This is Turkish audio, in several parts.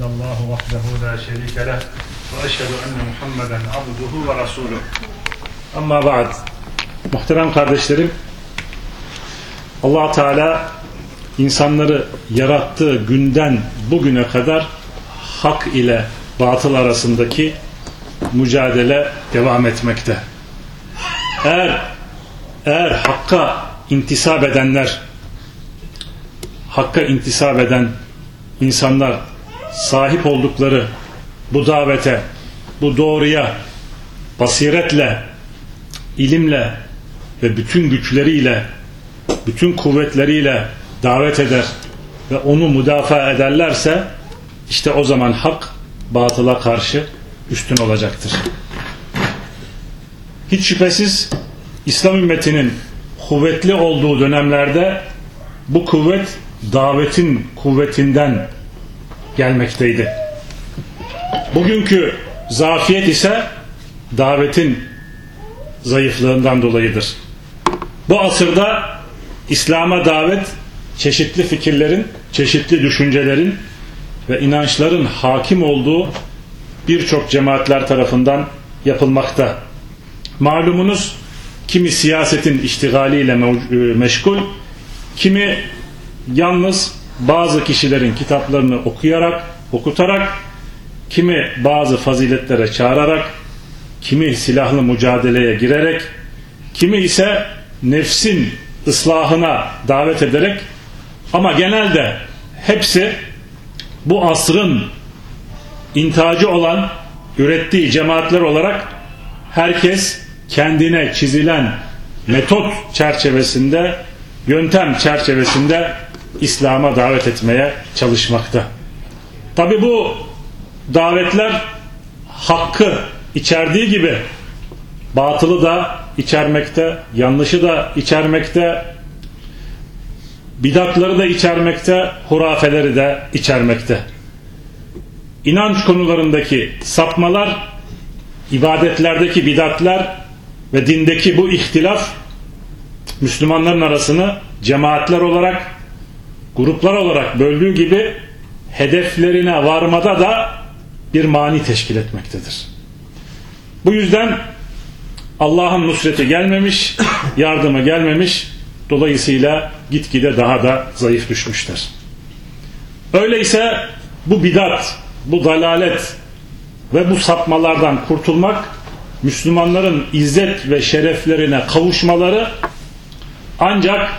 illallah vahdehu la şerike leh ve eşhedü enne Muhammeden abduhu ve rasuluh. Amma ba'd. Muhterem kardeşlerim, allah Teala insanları yarattığı günden bugüne kadar hak ile batıl arasındaki mücadele devam etmekte. Eğer eğer hakka intisap edenler hakka intisap eden insanlar sahip oldukları bu davete, bu doğruya basiretle, ilimle ve bütün güçleriyle, bütün kuvvetleriyle davet eder ve onu müdafaa ederlerse işte o zaman hak batıla karşı üstün olacaktır. Hiç şüphesiz İslam ümmetinin kuvvetli olduğu dönemlerde bu kuvvet davetin kuvvetinden gelmekteydi. Bugünkü zafiyet ise davetin zayıflığından dolayıdır. Bu asırda İslam'a davet çeşitli fikirlerin, çeşitli düşüncelerin ve inançların hakim olduğu birçok cemaatler tarafından yapılmakta. Malumunuz kimi siyasetin iştigaliyle meşgul, kimi yalnız bazı kişilerin kitaplarını okuyarak, okutarak, kimi bazı faziletlere çağırarak, kimi silahlı mücadeleye girerek, kimi ise nefsin ıslahına davet ederek ama genelde hepsi bu asrın intacı olan ürettiği cemaatler olarak herkes kendine çizilen metot çerçevesinde yöntem çerçevesinde İslam'a davet etmeye çalışmakta. Tabi bu davetler hakkı içerdiği gibi batılı da içermekte, yanlışı da içermekte, bidatları da içermekte, hurafeleri de içermekte. İnanç konularındaki sapmalar, ibadetlerdeki bidatlar ve dindeki bu ihtilaf Müslümanların arasını cemaatler olarak, gruplar olarak böldüğü gibi hedeflerine varmada da bir mani teşkil etmektedir. Bu yüzden Allah'ın nusreti gelmemiş, yardımı gelmemiş, dolayısıyla gitgide daha da zayıf düşmüşler. Öyleyse bu bidat, bu dalalet ve bu sapmalardan kurtulmak Müslümanların izzet ve şereflerine kavuşmaları ancak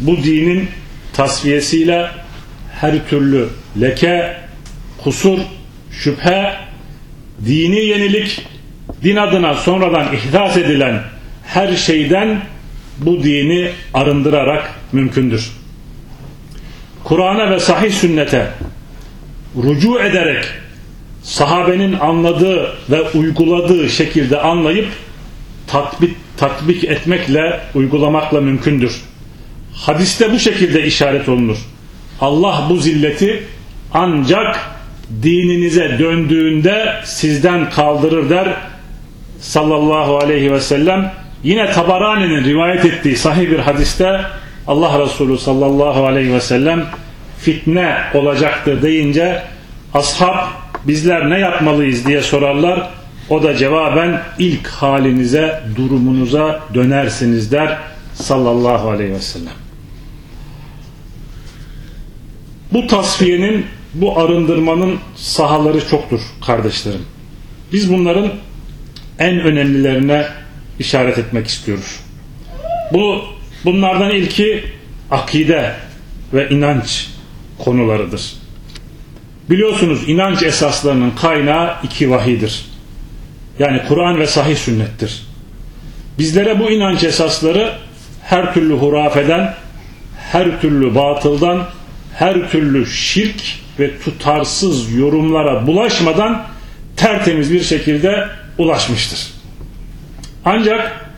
bu dinin tasfiyesiyle her türlü leke, kusur, şüphe, dini yenilik, din adına sonradan ihdas edilen her şeyden bu dini arındırarak mümkündür. Kur'an'a ve sahih sünnete rucu ederek sahabenin anladığı ve uyguladığı şekilde anlayıp tatbik, tatbik etmekle, uygulamakla mümkündür. Hadiste bu şekilde işaret olunur. Allah bu zilleti ancak dininize döndüğünde sizden kaldırır der sallallahu aleyhi ve sellem. Yine Tabarani'nin rivayet ettiği sahih bir hadiste Allah Resulü sallallahu aleyhi ve sellem fitne olacaktır deyince ashab bizler ne yapmalıyız diye sorarlar. O da cevaben ilk halinize, durumunuza dönersiniz der sallallahu aleyhi ve sellem. Bu tasfiyenin, bu arındırmanın sahaları çoktur kardeşlerim. Biz bunların en önemlilerine işaret etmek istiyoruz. Bu bunlardan ilki akide ve inanç konularıdır. Biliyorsunuz inanç esaslarının kaynağı iki vahidir. Yani Kur'an ve sahih sünnettir. Bizlere bu inanç esasları her türlü hurafeden, her türlü batıldan, her türlü şirk ve tutarsız yorumlara bulaşmadan tertemiz bir şekilde ulaşmıştır. Ancak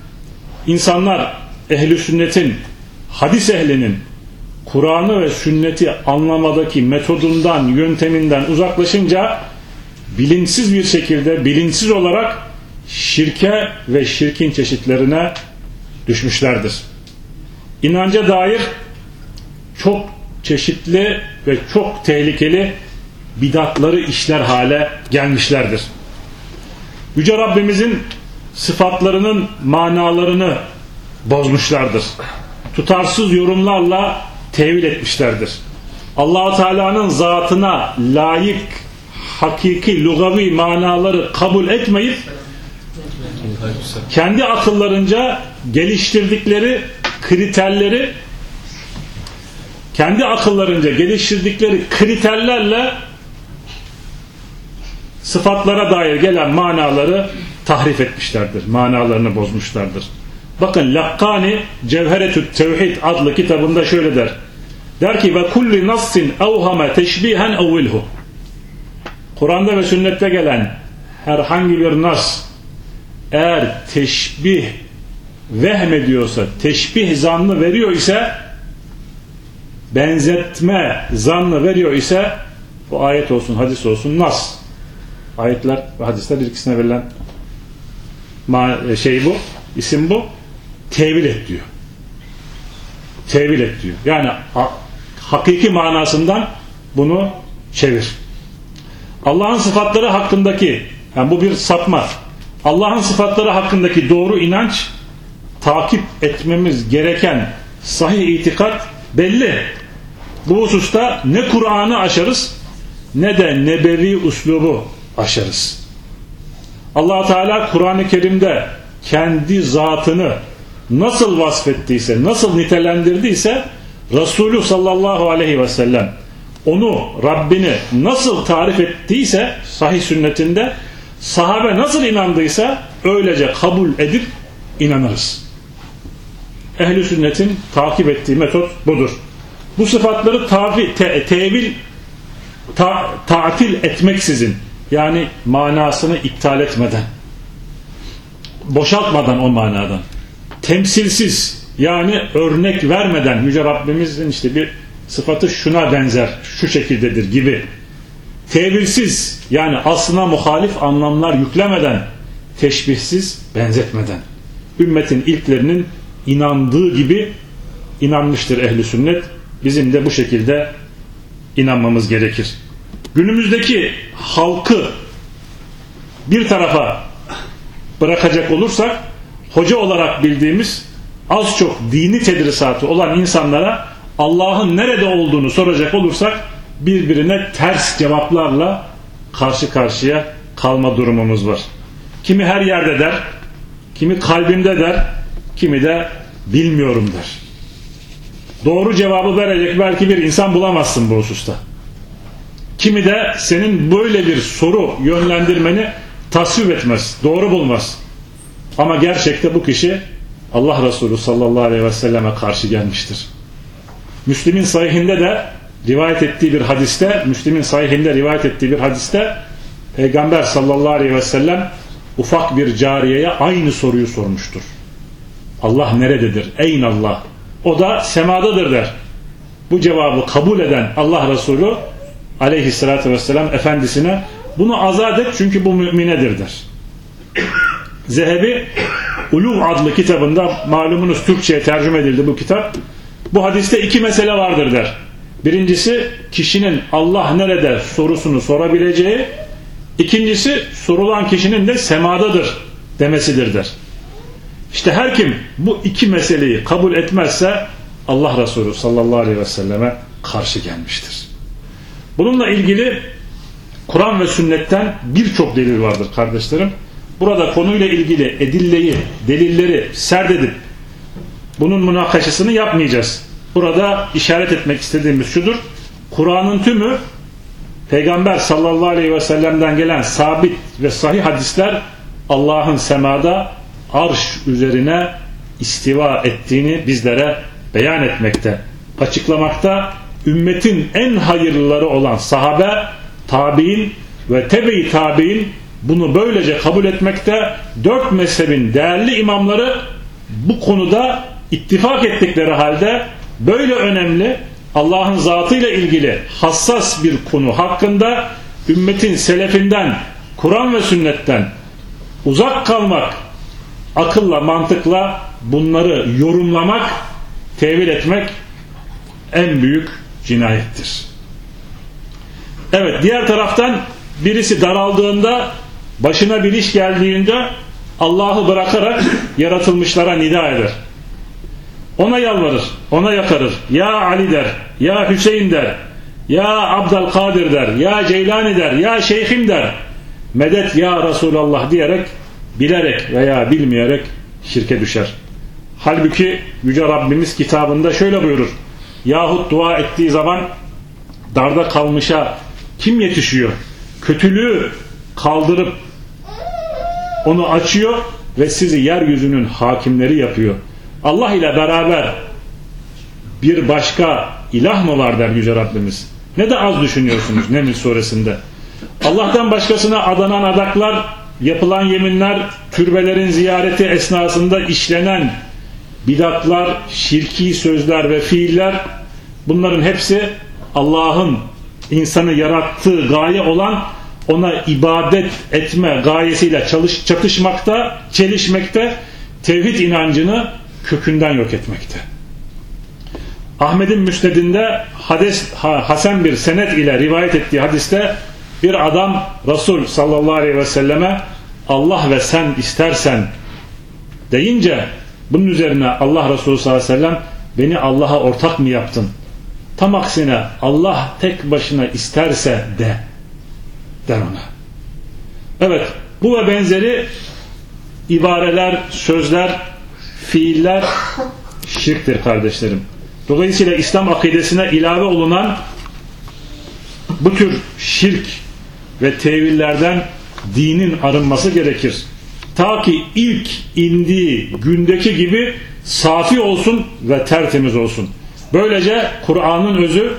insanlar ehli sünnetin, hadis ehlinin Kur'an'ı ve sünneti anlamadaki metodundan, yönteminden uzaklaşınca bilinçsiz bir şekilde, bilinçsiz olarak şirke ve şirkin çeşitlerine düşmüşlerdir. İnanca dair çok çeşitli ve çok tehlikeli bidatları işler hale gelmişlerdir. Yüce Rabbimizin sıfatlarının manalarını bozmuşlardır. Tutarsız yorumlarla tevil etmişlerdir. allah Teala'nın zatına layık hakiki lugavi manaları kabul etmeyip kendi akıllarınca geliştirdikleri kriterleri kendi akıllarınca geliştirdikleri kriterlerle sıfatlara dair gelen manaları tahrif etmişlerdir. Manalarını bozmuşlardır. Bakın Lakkani Cevheretü Tevhid adlı kitabında şöyle der. Der ki ve kulli nassin evhame teşbihen evvilhu. Kur'an'da ve sünnette gelen herhangi bir nas eğer teşbih vehmediyorsa, teşbih zannı veriyor ise benzetme zannı veriyor ise bu ayet olsun, hadis olsun, nas. Ayetler ve hadisler ikisine verilen şey bu, isim bu. Tevil et diyor. Tevil et diyor. Yani hakiki manasından bunu çevir. Allah'ın sıfatları hakkındaki yani bu bir sapma. Allah'ın sıfatları hakkındaki doğru inanç takip etmemiz gereken sahih itikat belli. Bu hususta ne Kur'an'ı aşarız ne de nebevi uslubu aşarız. allah Teala Kur'an-ı Kerim'de kendi zatını nasıl vasfettiyse, nasıl nitelendirdiyse Resulü sallallahu aleyhi ve sellem onu Rabbini nasıl tarif ettiyse sahih sünnetinde sahabe nasıl inandıysa öylece kabul edip inanırız. Ehli sünnetin takip ettiği metot budur. Bu sıfatları tafi, te, tevil ta, tatil etmeksizin yani manasını iptal etmeden boşaltmadan o manadan temsilsiz yani örnek vermeden Yüce Rabbimizin işte bir sıfatı şuna benzer şu şekildedir gibi tevilsiz yani aslına muhalif anlamlar yüklemeden teşbihsiz benzetmeden ümmetin ilklerinin inandığı gibi inanmıştır ehli sünnet bizim de bu şekilde inanmamız gerekir günümüzdeki halkı bir tarafa bırakacak olursak hoca olarak bildiğimiz az çok dini tedrisatı olan insanlara Allah'ın nerede olduğunu soracak olursak birbirine ters cevaplarla karşı karşıya kalma durumumuz var. Kimi her yerde der, kimi kalbinde der, kimi de bilmiyorum der. Doğru cevabı verecek belki bir insan bulamazsın bu hususta. Kimi de senin böyle bir soru yönlendirmeni tasvip etmez, doğru bulmaz. Ama gerçekte bu kişi Allah Resulü sallallahu aleyhi ve selleme karşı gelmiştir. Müslim'in sahihinde de rivayet ettiği bir hadiste, Müslim'in sahihinde rivayet ettiği bir hadiste Peygamber sallallahu aleyhi ve sellem ufak bir cariyeye aynı soruyu sormuştur. Allah nerededir? Eyn Allah. O da semadadır der. Bu cevabı kabul eden Allah Resulü aleyhissalatü vesselam efendisine bunu azat et çünkü bu müminedir der. Zehebi Ulum adlı kitabında malumunuz Türkçe'ye tercüme edildi bu kitap. Bu hadiste iki mesele vardır der. Birincisi kişinin Allah nerede sorusunu sorabileceği. İkincisi sorulan kişinin de semadadır demesidir der. İşte her kim bu iki meseleyi kabul etmezse Allah Resulü sallallahu aleyhi ve selleme karşı gelmiştir. Bununla ilgili Kur'an ve sünnetten birçok delil vardır kardeşlerim. Burada konuyla ilgili edilleyi, delilleri serdedip bunun münakaşasını yapmayacağız. Burada işaret etmek istediğimiz şudur. Kur'an'ın tümü Peygamber sallallahu aleyhi ve sellem'den gelen sabit ve sahih hadisler Allah'ın semada arş üzerine istiva ettiğini bizlere beyan etmekte. Açıklamakta ümmetin en hayırlıları olan sahabe, tabi'in ve tebe-i tabi'in bunu böylece kabul etmekte dört mezhebin değerli imamları bu konuda ittifak ettikleri halde böyle önemli Allah'ın zatıyla ilgili hassas bir konu hakkında ümmetin selefinden Kur'an ve sünnetten uzak kalmak akılla mantıkla bunları yorumlamak tevil etmek en büyük cinayettir. Evet diğer taraftan birisi daraldığında başına bir iş geldiğinde Allah'ı bırakarak yaratılmışlara nida eder. Ona yalvarır, ona yakarır. Ya Ali der, ya Hüseyin der, ya Abdülkadir der, ya Ceylani der, ya Şeyhim der. Medet ya Resulallah diyerek bilerek veya bilmeyerek şirke düşer. Halbuki Yüce Rabbimiz kitabında şöyle buyurur. Yahut dua ettiği zaman darda kalmışa kim yetişiyor? Kötülüğü kaldırıp onu açıyor ve sizi yeryüzünün hakimleri yapıyor. Allah ile beraber bir başka ilah mı var der Yüce Rabbimiz. Ne de az düşünüyorsunuz Neml suresinde. Allah'tan başkasına adanan adaklar, yapılan yeminler, türbelerin ziyareti esnasında işlenen bidatlar, şirki sözler ve fiiller bunların hepsi Allah'ın insanı yarattığı gaye olan ona ibadet etme gayesiyle çalış, çatışmakta, çelişmekte, tevhid inancını kökünden yok etmekte. Ahmet'in müsnedinde hadis, Hasan bir senet ile rivayet ettiği hadiste bir adam Resul sallallahu aleyhi ve selleme Allah ve sen istersen deyince bunun üzerine Allah Resulü sallallahu aleyhi ve sellem beni Allah'a ortak mı yaptın? Tam aksine Allah tek başına isterse de der ona. Evet bu ve benzeri ibareler, sözler, fiiller şirktir kardeşlerim. Dolayısıyla İslam akidesine ilave olunan bu tür şirk ve tevillerden dinin arınması gerekir. Ta ki ilk indiği gündeki gibi safi olsun ve tertemiz olsun. Böylece Kur'an'ın özü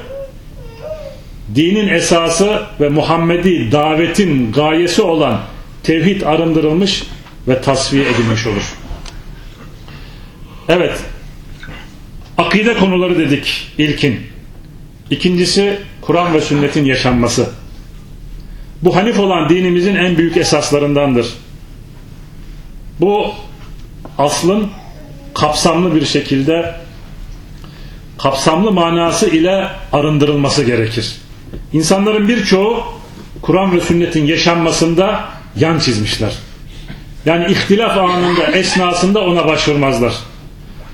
dinin esası ve Muhammedi davetin gayesi olan tevhid arındırılmış ve tasfiye edilmiş olur. Evet. Akide konuları dedik ilkin. İkincisi Kur'an ve sünnetin yaşanması. Bu hanif olan dinimizin en büyük esaslarındandır. Bu aslın kapsamlı bir şekilde kapsamlı manası ile arındırılması gerekir. İnsanların birçoğu Kur'an ve sünnetin yaşanmasında yan çizmişler. Yani ihtilaf anında esnasında ona başvurmazlar.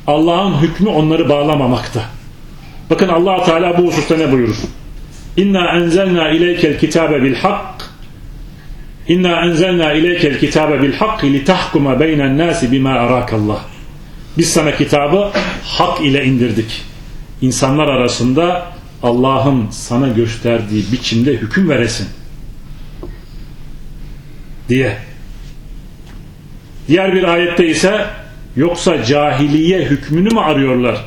Allah'ın hükmü onları bağlamamakta. Bakın allah Teala bu hususta ne buyurur? İnna enzelna ileykel kitabe bil hak İnna enzelna ileykel kitabe bil hak li tahkuma beynen nasi bima arakallah. Biz sana kitabı hak ile indirdik. İnsanlar arasında Allah'ın sana gösterdiği biçimde hüküm veresin. Diye. Diğer bir ayette ise yoksa cahiliye hükmünü mü arıyorlar?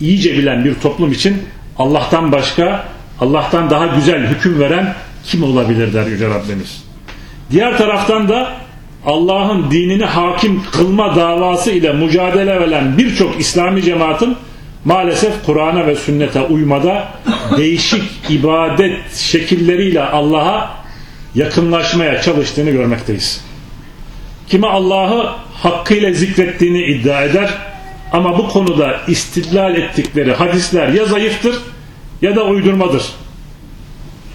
İyice bilen bir toplum için Allah'tan başka, Allah'tan daha güzel hüküm veren kim olabilir der Yüce Rabbimiz. Diğer taraftan da Allah'ın dinini hakim kılma davası ile mücadele veren birçok İslami cemaatin maalesef Kur'an'a ve sünnete uymada değişik ibadet şekilleriyle Allah'a yakınlaşmaya çalıştığını görmekteyiz. Kime Allah'ı hakkıyla zikrettiğini iddia eder ama bu konuda istidlal ettikleri hadisler ya zayıftır ya da uydurmadır.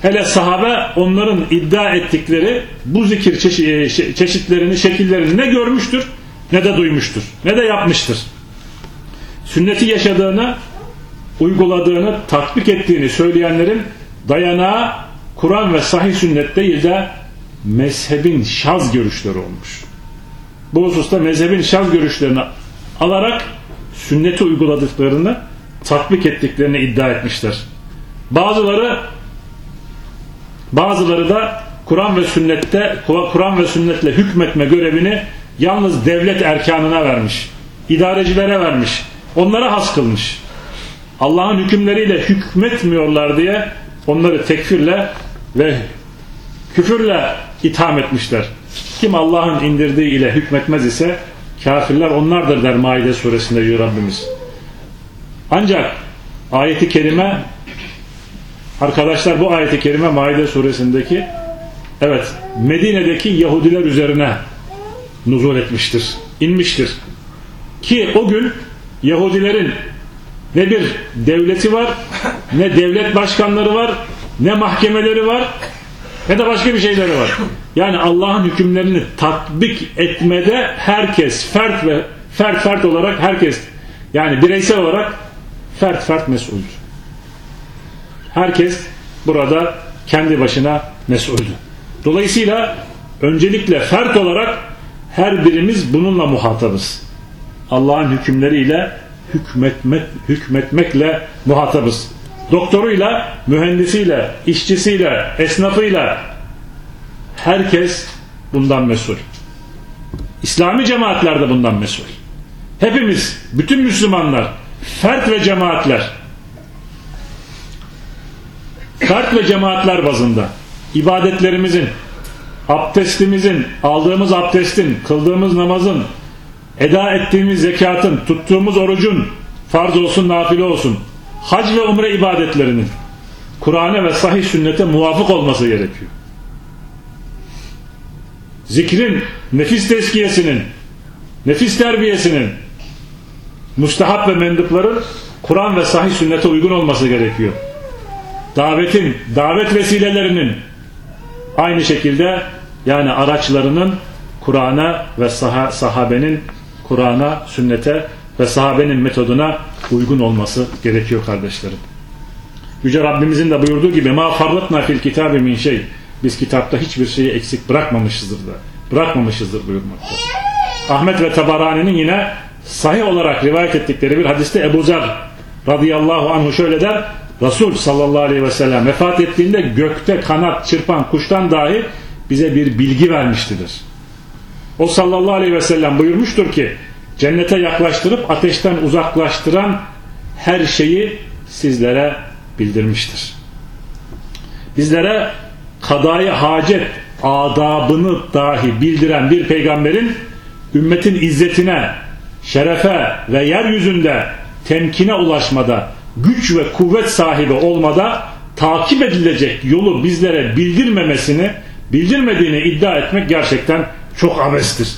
Hele sahabe onların iddia ettikleri bu zikir e, çeşitlerini, şekillerini ne görmüştür ne de duymuştur. Ne de yapmıştır. Sünneti yaşadığını, uyguladığını, tatbik ettiğini söyleyenlerin dayanağı Kur'an ve sahih sünnet değil de mezhebin şaz görüşleri olmuş. Bu hususta mezhebin şaz görüşlerini alarak sünneti uyguladıklarını tatbik ettiklerini iddia etmişler. Bazıları bazıları da Kur'an ve sünnette Kur'an ve sünnetle hükmetme görevini yalnız devlet erkanına vermiş. İdarecilere vermiş. Onlara has kılmış. Allah'ın hükümleriyle hükmetmiyorlar diye onları tekfirle ve küfürle itham etmişler. Kim Allah'ın indirdiği ile hükmetmez ise kafirler onlardır der Maide suresinde diyor Rabbimiz. Ancak ayeti kerime arkadaşlar bu ayeti kerime Maide suresindeki evet Medine'deki Yahudiler üzerine nuzul etmiştir. inmiştir. Ki o gün Yahudilerin ne bir devleti var ne devlet başkanları var ne mahkemeleri var ne de başka bir şeyleri var. Yani Allah'ın hükümlerini tatbik etmede herkes fert ve fert fert olarak herkes yani bireysel olarak fert fert mesuldür. Herkes burada kendi başına mesuldür. Dolayısıyla öncelikle fert olarak her birimiz bununla muhatabız. Allah'ın hükümleriyle hükmetmek, hükmetmekle muhatabız. Doktoruyla, mühendisiyle, işçisiyle, esnafıyla herkes bundan mesul. İslami cemaatler de bundan mesul. Hepimiz, bütün Müslümanlar, fert ve cemaatler, fert ve cemaatler bazında ibadetlerimizin, abdestimizin, aldığımız abdestin, kıldığımız namazın, eda ettiğimiz zekatın, tuttuğumuz orucun, farz olsun, nafile olsun, hac ve umre ibadetlerinin Kur'an'a ve sahih sünnete muvafık olması gerekiyor. Zikrin, nefis tezkiyesinin, nefis terbiyesinin, mustahap ve mendupların Kur'an ve sahih sünnete uygun olması gerekiyor. Davetin, davet vesilelerinin aynı şekilde yani araçlarının Kur'an'a ve sah sahabenin Kur'an'a, sünnete ve sahabenin metoduna uygun olması gerekiyor kardeşlerim. Yüce Rabbimizin de buyurduğu gibi ma farratna fil kitabi min şey. Biz kitapta hiçbir şeyi eksik bırakmamışızdır da. Bırakmamışızdır buyurmakta. Ahmet ve Tabarani'nin yine sahih olarak rivayet ettikleri bir hadiste Ebu Zer radıyallahu anhu şöyle der. Resul sallallahu aleyhi ve sellem vefat ettiğinde gökte kanat çırpan kuştan dahi bize bir bilgi vermiştidir. O sallallahu aleyhi ve sellem buyurmuştur ki cennete yaklaştırıp ateşten uzaklaştıran her şeyi sizlere bildirmiştir. Bizlere kadayı hacet adabını dahi bildiren bir peygamberin ümmetin izzetine, şerefe ve yeryüzünde temkine ulaşmada, güç ve kuvvet sahibi olmada takip edilecek yolu bizlere bildirmemesini, bildirmediğini iddia etmek gerçekten çok abestir.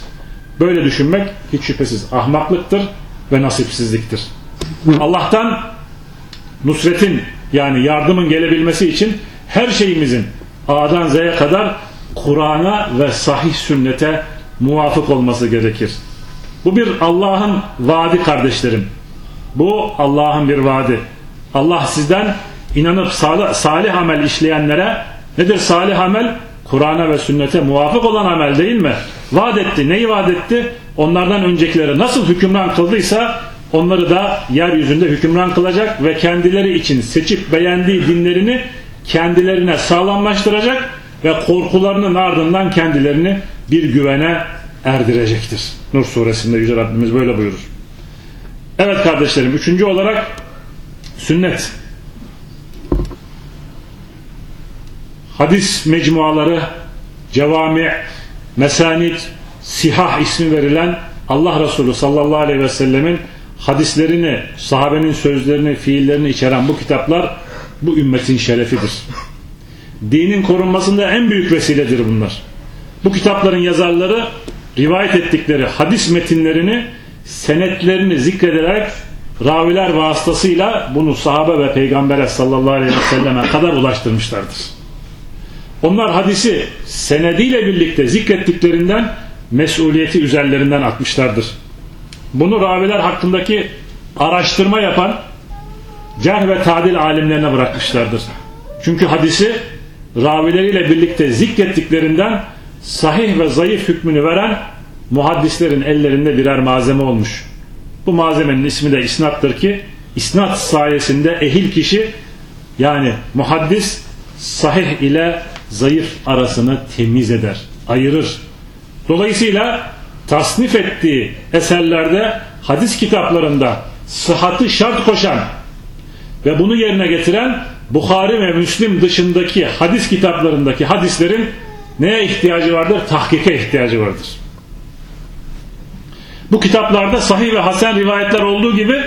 Böyle düşünmek hiç şüphesiz ahmaklıktır ve nasipsizliktir. Allah'tan nusretin yani yardımın gelebilmesi için her şeyimizin A'dan Z'ye kadar Kur'an'a ve sahih sünnete muvafık olması gerekir. Bu bir Allah'ın vaadi kardeşlerim. Bu Allah'ın bir vaadi. Allah sizden inanıp salih, salih amel işleyenlere nedir salih amel? Kur'an'a ve sünnete muvafık olan amel değil mi? Vaat etti. Neyi vaat etti? Onlardan öncekileri nasıl hükümran kıldıysa onları da yeryüzünde hükümran kılacak ve kendileri için seçip beğendiği dinlerini kendilerine sağlamlaştıracak ve korkularının ardından kendilerini bir güvene erdirecektir. Nur suresinde Yüce Rabbimiz böyle buyurur. Evet kardeşlerim üçüncü olarak sünnet. Hadis mecmuaları, cevami, mesanit, sihah ismi verilen Allah Resulü sallallahu aleyhi ve sellemin hadislerini, sahabenin sözlerini, fiillerini içeren bu kitaplar bu ümmetin şerefidir. Dinin korunmasında en büyük vesiledir bunlar. Bu kitapların yazarları rivayet ettikleri hadis metinlerini senetlerini zikrederek raviler vasıtasıyla bunu sahabe ve peygambere sallallahu aleyhi ve selleme kadar ulaştırmışlardır. Onlar hadisi senediyle birlikte zikrettiklerinden mesuliyeti üzerlerinden atmışlardır. Bunu raviler hakkındaki araştırma yapan cerh ve tadil alimlerine bırakmışlardır. Çünkü hadisi ravileriyle birlikte zikrettiklerinden sahih ve zayıf hükmünü veren muhaddislerin ellerinde birer malzeme olmuş. Bu malzemenin ismi de isnattır ki isnat sayesinde ehil kişi yani muhaddis sahih ile zayıf arasını temiz eder, ayırır. Dolayısıyla tasnif ettiği eserlerde hadis kitaplarında sıhhatı şart koşan ve bunu yerine getiren Bukhari ve Müslim dışındaki hadis kitaplarındaki hadislerin neye ihtiyacı vardır? Tahkike ihtiyacı vardır. Bu kitaplarda sahih ve hasen rivayetler olduğu gibi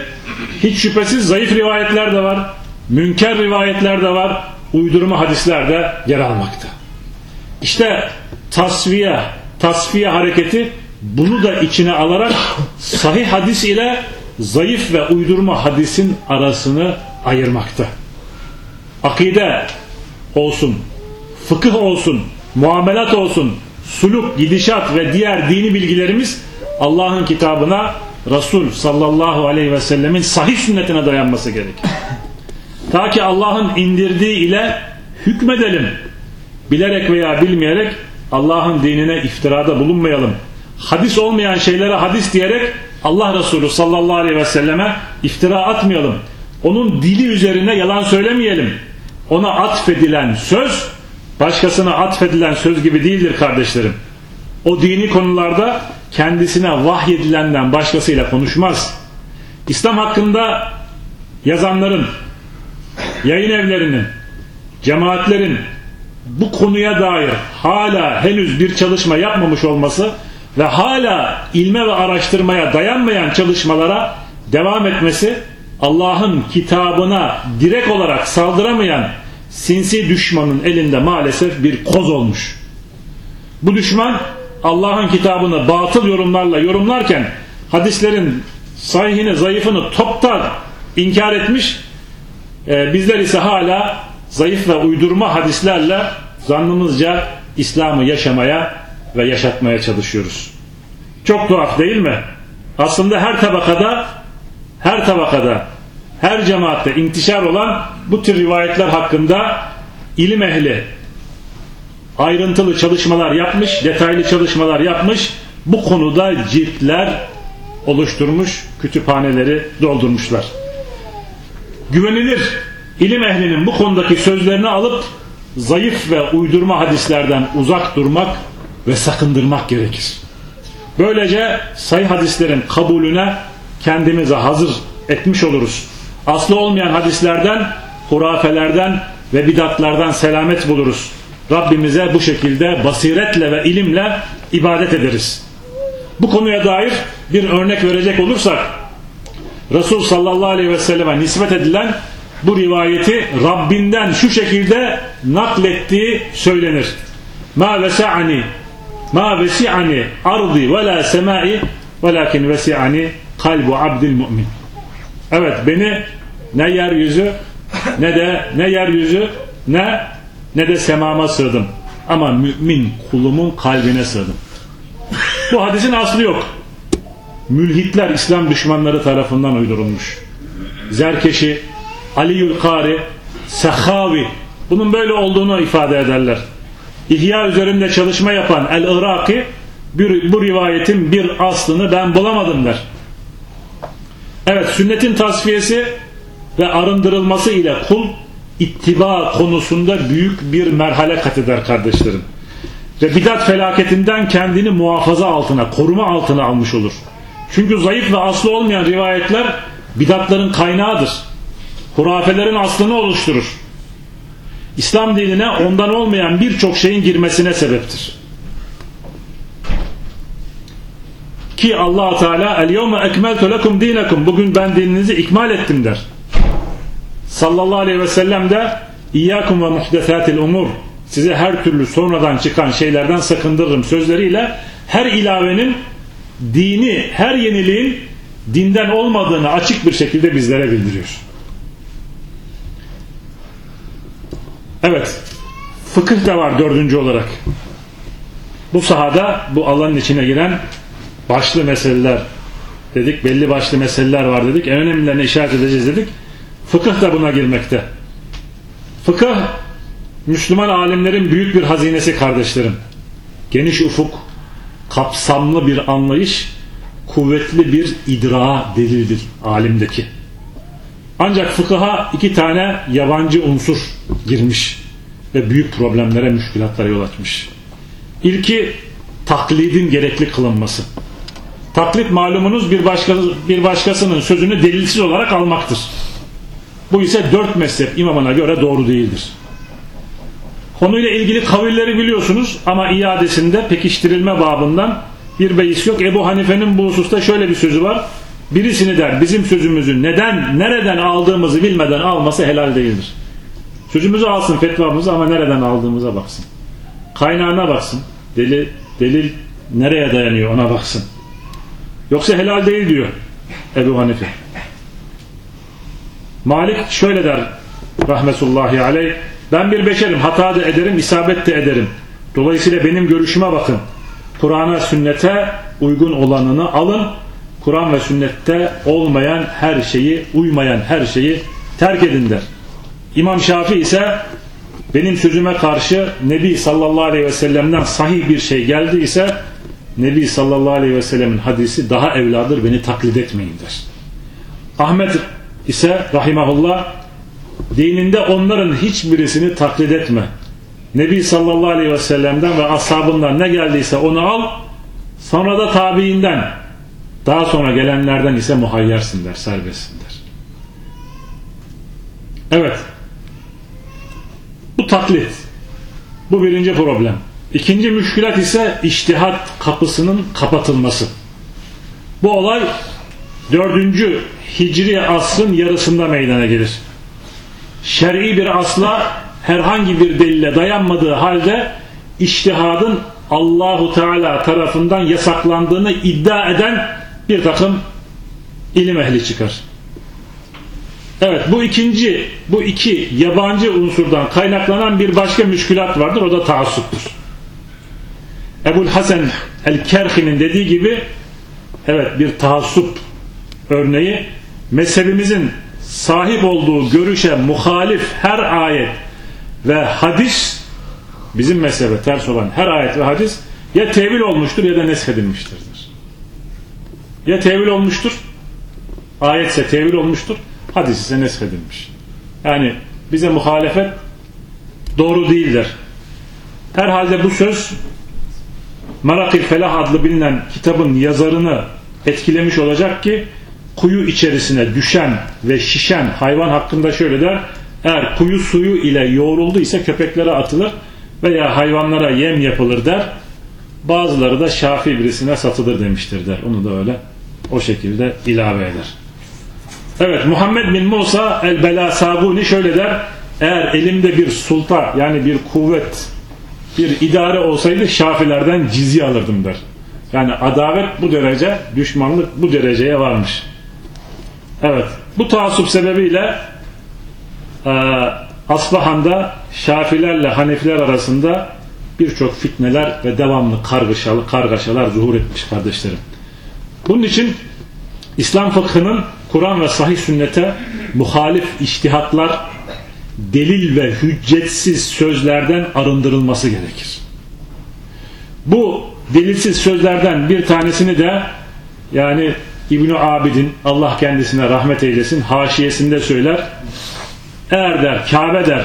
hiç şüphesiz zayıf rivayetler de var, münker rivayetler de var, uydurma hadisler de yer almakta. İşte tasfiye, tasfiye hareketi bunu da içine alarak sahih hadis ile zayıf ve uydurma hadisin arasını ayırmakta. Akide, olsun, fıkıh olsun, muamelat olsun, suluk, gidişat ve diğer dini bilgilerimiz Allah'ın kitabına Resul sallallahu aleyhi ve sellemin sahih sünnetine dayanması gerekir. Ta ki Allah'ın indirdiği ile hükmedelim. Bilerek veya bilmeyerek Allah'ın dinine iftirada bulunmayalım. Hadis olmayan şeylere hadis diyerek Allah Resulü sallallahu aleyhi ve selleme iftira atmayalım. Onun dili üzerine yalan söylemeyelim. Ona atfedilen söz başkasına atfedilen söz gibi değildir kardeşlerim. O dini konularda kendisine vahyedilenden başkasıyla konuşmaz. İslam hakkında yazanların, yayın evlerinin, cemaatlerin bu konuya dair hala henüz bir çalışma yapmamış olması ve hala ilme ve araştırmaya dayanmayan çalışmalara devam etmesi Allah'ın kitabına direkt olarak saldıramayan sinsi düşmanın elinde maalesef bir koz olmuş. Bu düşman Allah'ın kitabını batıl yorumlarla yorumlarken hadislerin sahihini zayıfını toptan inkar etmiş ee, bizler ise hala zayıf ve uydurma hadislerle zannımızca İslam'ı yaşamaya ve yaşatmaya çalışıyoruz. Çok tuhaf değil mi? Aslında her tabakada her tabakada her cemaatte intişar olan bu tür rivayetler hakkında ilim ehli ayrıntılı çalışmalar yapmış, detaylı çalışmalar yapmış, bu konuda ciltler oluşturmuş, kütüphaneleri doldurmuşlar. Güvenilir ilim ehlinin bu konudaki sözlerini alıp zayıf ve uydurma hadislerden uzak durmak ve sakındırmak gerekir. Böylece sayı hadislerin kabulüne kendimize hazır etmiş oluruz. Aslı olmayan hadislerden, hurafelerden ve bidatlardan selamet buluruz. Rabbimize bu şekilde basiretle ve ilimle ibadet ederiz. Bu konuya dair bir örnek verecek olursak Resul sallallahu aleyhi ve selleme nispet edilen bu rivayeti Rabbinden şu şekilde naklettiği söylenir. Ma vesa'ani ma vesi'ani ardi ve la semai velakin vesi'ani kalbu abdil mu'min. Evet beni ne yeryüzü ne de ne yeryüzü ne ne de semama sığdım. Ama mümin kulumun kalbine sığdım. Bu hadisin aslı yok. Mülhitler İslam düşmanları tarafından uydurulmuş. Zerkeşi, Ali Yülkari, Sehavi bunun böyle olduğunu ifade ederler. İhya üzerinde çalışma yapan El-Iraki bu rivayetin bir aslını ben bulamadım der. Evet sünnetin tasfiyesi ve arındırılması ile kul ittiba konusunda büyük bir merhale kat eder kardeşlerim. Ve bidat felaketinden kendini muhafaza altına, koruma altına almış olur. Çünkü zayıf ve aslı olmayan rivayetler bidatların kaynağıdır. Hurafelerin aslını oluşturur. İslam dinine ondan olmayan birçok şeyin girmesine sebeptir. Ki Allah Teala el yevme ekmeltu lekum dinakum bugün ben dininizi ikmal ettim der. Sallallahu aleyhi ve sellem de İyyakum ve muhdesatil umur size her türlü sonradan çıkan şeylerden sakındırırım sözleriyle her ilavenin dini, her yeniliğin dinden olmadığını açık bir şekilde bizlere bildiriyor. Evet, fıkıh da var dördüncü olarak. Bu sahada bu alanın içine giren başlı meseleler dedik, belli başlı meseleler var dedik, en önemlilerine işaret edeceğiz dedik. Fıkıh da buna girmekte. Fıkıh Müslüman alimlerin büyük bir hazinesi kardeşlerim. Geniş ufuk, kapsamlı bir anlayış, kuvvetli bir idra delildir alimdeki. Ancak fıkıha iki tane yabancı unsur girmiş ve büyük problemlere, müşkilatlara yol açmış. İlki taklidin gerekli kılınması. Taklit malumunuz bir, başka, bir başkasının sözünü delilsiz olarak almaktır. Bu ise dört mezhep imamına göre doğru değildir. Konuyla ilgili kavilleri biliyorsunuz ama iadesinde pekiştirilme babından bir beis yok. Ebu Hanife'nin bu hususta şöyle bir sözü var. Birisini der bizim sözümüzü neden, nereden aldığımızı bilmeden alması helal değildir. Sözümüzü alsın fetvamızı ama nereden aldığımıza baksın. Kaynağına baksın. Delil, delil nereye dayanıyor ona baksın. Yoksa helal değil diyor Ebu Hanife. Malik şöyle der rahmetullahi aleyh Ben bir beşerim, hata da ederim, isabet de ederim. Dolayısıyla benim görüşüme bakın. Kur'an'a, sünnete uygun olanını alın. Kur'an ve sünnette olmayan her şeyi, uymayan her şeyi terk edin der. İmam Şafii ise benim sözüme karşı Nebi sallallahu aleyhi ve sellem'den sahih bir şey geldiyse Nebi sallallahu aleyhi ve sellemin hadisi daha evladır beni taklit etmeyin der. Ahmet ise rahimahullah dininde onların hiçbirisini taklit etme. Nebi sallallahu aleyhi ve sellem'den ve ashabından ne geldiyse onu al sonra da tabiinden daha sonra gelenlerden ise muhayyersin der, serbestsin der. Evet. Bu taklit. Bu birinci problem. İkinci müşkülat ise iştihat kapısının kapatılması. Bu olay dördüncü Hicri asrın yarısında meydana gelir. Şer'i bir asla herhangi bir delile dayanmadığı halde iştihadın Allahu Teala tarafından yasaklandığını iddia eden bir takım ilim ehli çıkar. Evet bu ikinci, bu iki yabancı unsurdan kaynaklanan bir başka müşkülat vardır. O da taassuptur. Ebul Hasan el-Kerhi'nin dediği gibi evet bir taassup örneği mezhebimizin sahip olduğu görüşe muhalif her ayet ve hadis bizim mezhebe ters olan her ayet ve hadis ya tevil olmuştur ya da neshedilmiştir. Ya tevil olmuştur ayetse tevil olmuştur hadis ise neshedilmiş. Yani bize muhalefet doğru değildir. Herhalde bu söz Marakil Felah adlı bilinen kitabın yazarını etkilemiş olacak ki kuyu içerisine düşen ve şişen hayvan hakkında şöyle der eğer kuyu suyu ile yoğruldu ise köpeklere atılır veya hayvanlara yem yapılır der bazıları da şafi birisine satılır demiştir der. Onu da öyle o şekilde ilave eder. Evet Muhammed bin Musa el-Bela Sabuni şöyle der eğer elimde bir sulta yani bir kuvvet bir idare olsaydı şafilerden cizye alırdım der. Yani adavet bu derece düşmanlık bu dereceye varmış Evet. Bu taassup sebebiyle e, Asbahan'da Şafilerle Hanefiler arasında birçok fitneler ve devamlı kargaşalı kargaşalar zuhur etmiş kardeşlerim. Bunun için İslam fıkhının Kur'an ve sahih sünnete muhalif iştihatlar delil ve hüccetsiz sözlerden arındırılması gerekir. Bu delilsiz sözlerden bir tanesini de yani İbn Abidin Allah kendisine rahmet eylesin haşiyesinde söyler. Eğer der Kabe der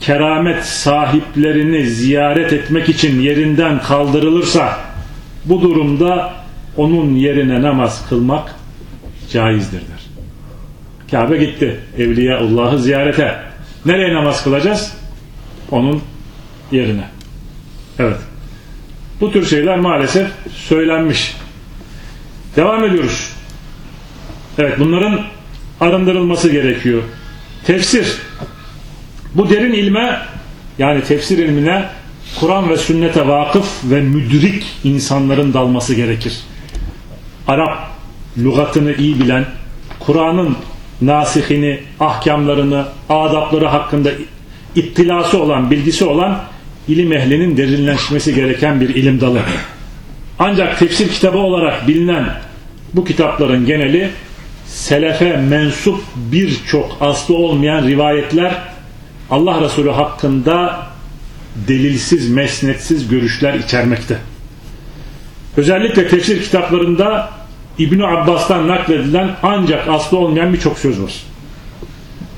keramet sahiplerini ziyaret etmek için yerinden kaldırılırsa bu durumda onun yerine namaz kılmak caizdir der. Kabe gitti. Evliyaullah'ı ziyarete. Nereye namaz kılacağız? Onun yerine. Evet. Bu tür şeyler maalesef söylenmiş. Devam ediyoruz. Evet bunların arındırılması gerekiyor. Tefsir. Bu derin ilme yani tefsir ilmine Kur'an ve sünnete vakıf ve müdrik insanların dalması gerekir. Arap lügatını iyi bilen, Kur'an'ın nasihini, ahkamlarını, adapları hakkında ittilası olan, bilgisi olan ilim ehlinin derinleşmesi gereken bir ilim dalı. Ancak tefsir kitabı olarak bilinen bu kitapların geneli selefe mensup birçok aslı olmayan rivayetler Allah Resulü hakkında delilsiz, mesnetsiz görüşler içermekte. Özellikle tefsir kitaplarında İbni Abbas'tan nakledilen ancak aslı olmayan birçok söz var.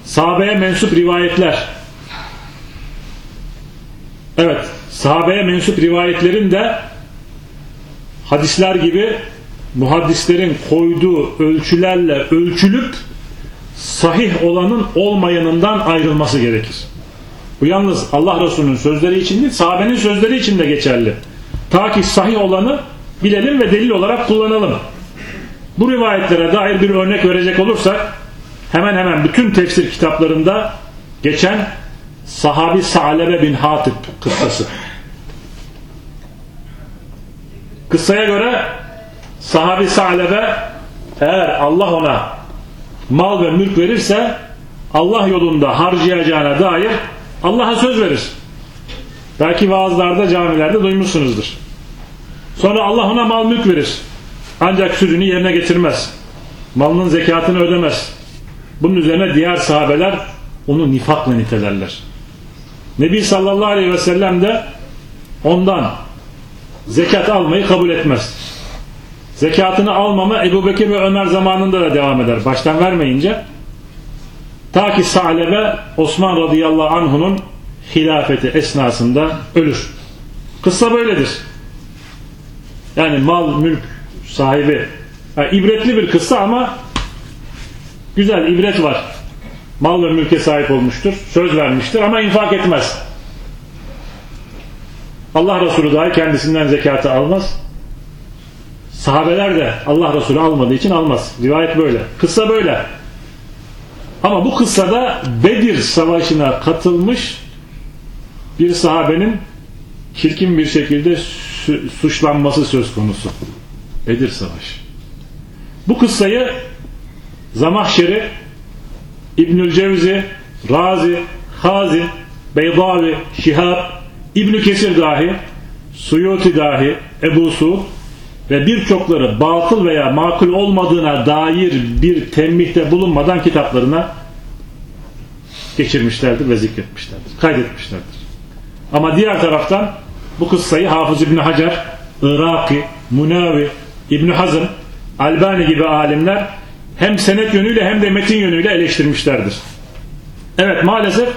Sahabeye mensup rivayetler evet sahabeye mensup rivayetlerin de hadisler gibi muhaddislerin koyduğu ölçülerle ölçülüp sahih olanın olmayanından ayrılması gerekir. Bu yalnız Allah Resulü'nün sözleri için değil, sahabenin sözleri için de geçerli. Ta ki sahih olanı bilelim ve delil olarak kullanalım. Bu rivayetlere dair bir örnek verecek olursak hemen hemen bütün tefsir kitaplarında geçen sahabi Sa'lebe bin Hatip kıssası. Kıssaya göre sahabi Sa'lebe eğer Allah ona mal ve mülk verirse Allah yolunda harcayacağına dair Allah'a söz verir. Belki vaazlarda, camilerde duymuşsunuzdur. Sonra Allah ona mal mülk verir. Ancak sözünü yerine getirmez. Malının zekatını ödemez. Bunun üzerine diğer sahabeler onu nifakla nitelerler. Nebi sallallahu aleyhi ve sellem de ondan zekat almayı kabul etmez. Zekatını almama Ebu Bekir ve Ömer zamanında da devam eder. Baştan vermeyince ta ki Sa'lebe Osman radıyallahu anh'unun hilafeti esnasında ölür. Kıssa böyledir. Yani mal, mülk sahibi. Yani ibretli bir kıssa ama güzel, ibret var. Mal ve mülke sahip olmuştur. Söz vermiştir ama infak etmez. Allah Resulü dahi kendisinden zekatı almaz. Sahabeler de Allah Resulü almadığı için almaz. Rivayet böyle. Kıssa böyle. Ama bu kıssada Bedir Savaşı'na katılmış bir sahabenin çirkin bir şekilde suçlanması söz konusu. Bedir Savaşı. Bu kıssayı Zamahşeri, İbnül Cevzi, Razi, Hazin, Beydavi, Şihab, İbn Kesir dahi, Suyuti dahi, Ebu Suud ve birçokları batıl veya makul olmadığına dair bir temmihte bulunmadan kitaplarına geçirmişlerdir ve zikretmişlerdir. Kaydetmişlerdir. Ama diğer taraftan bu kıssayı Hafız İbni Hacer, Iraki, Munavi, İbni Hazım, Albani gibi alimler hem senet yönüyle hem de metin yönüyle eleştirmişlerdir. Evet maalesef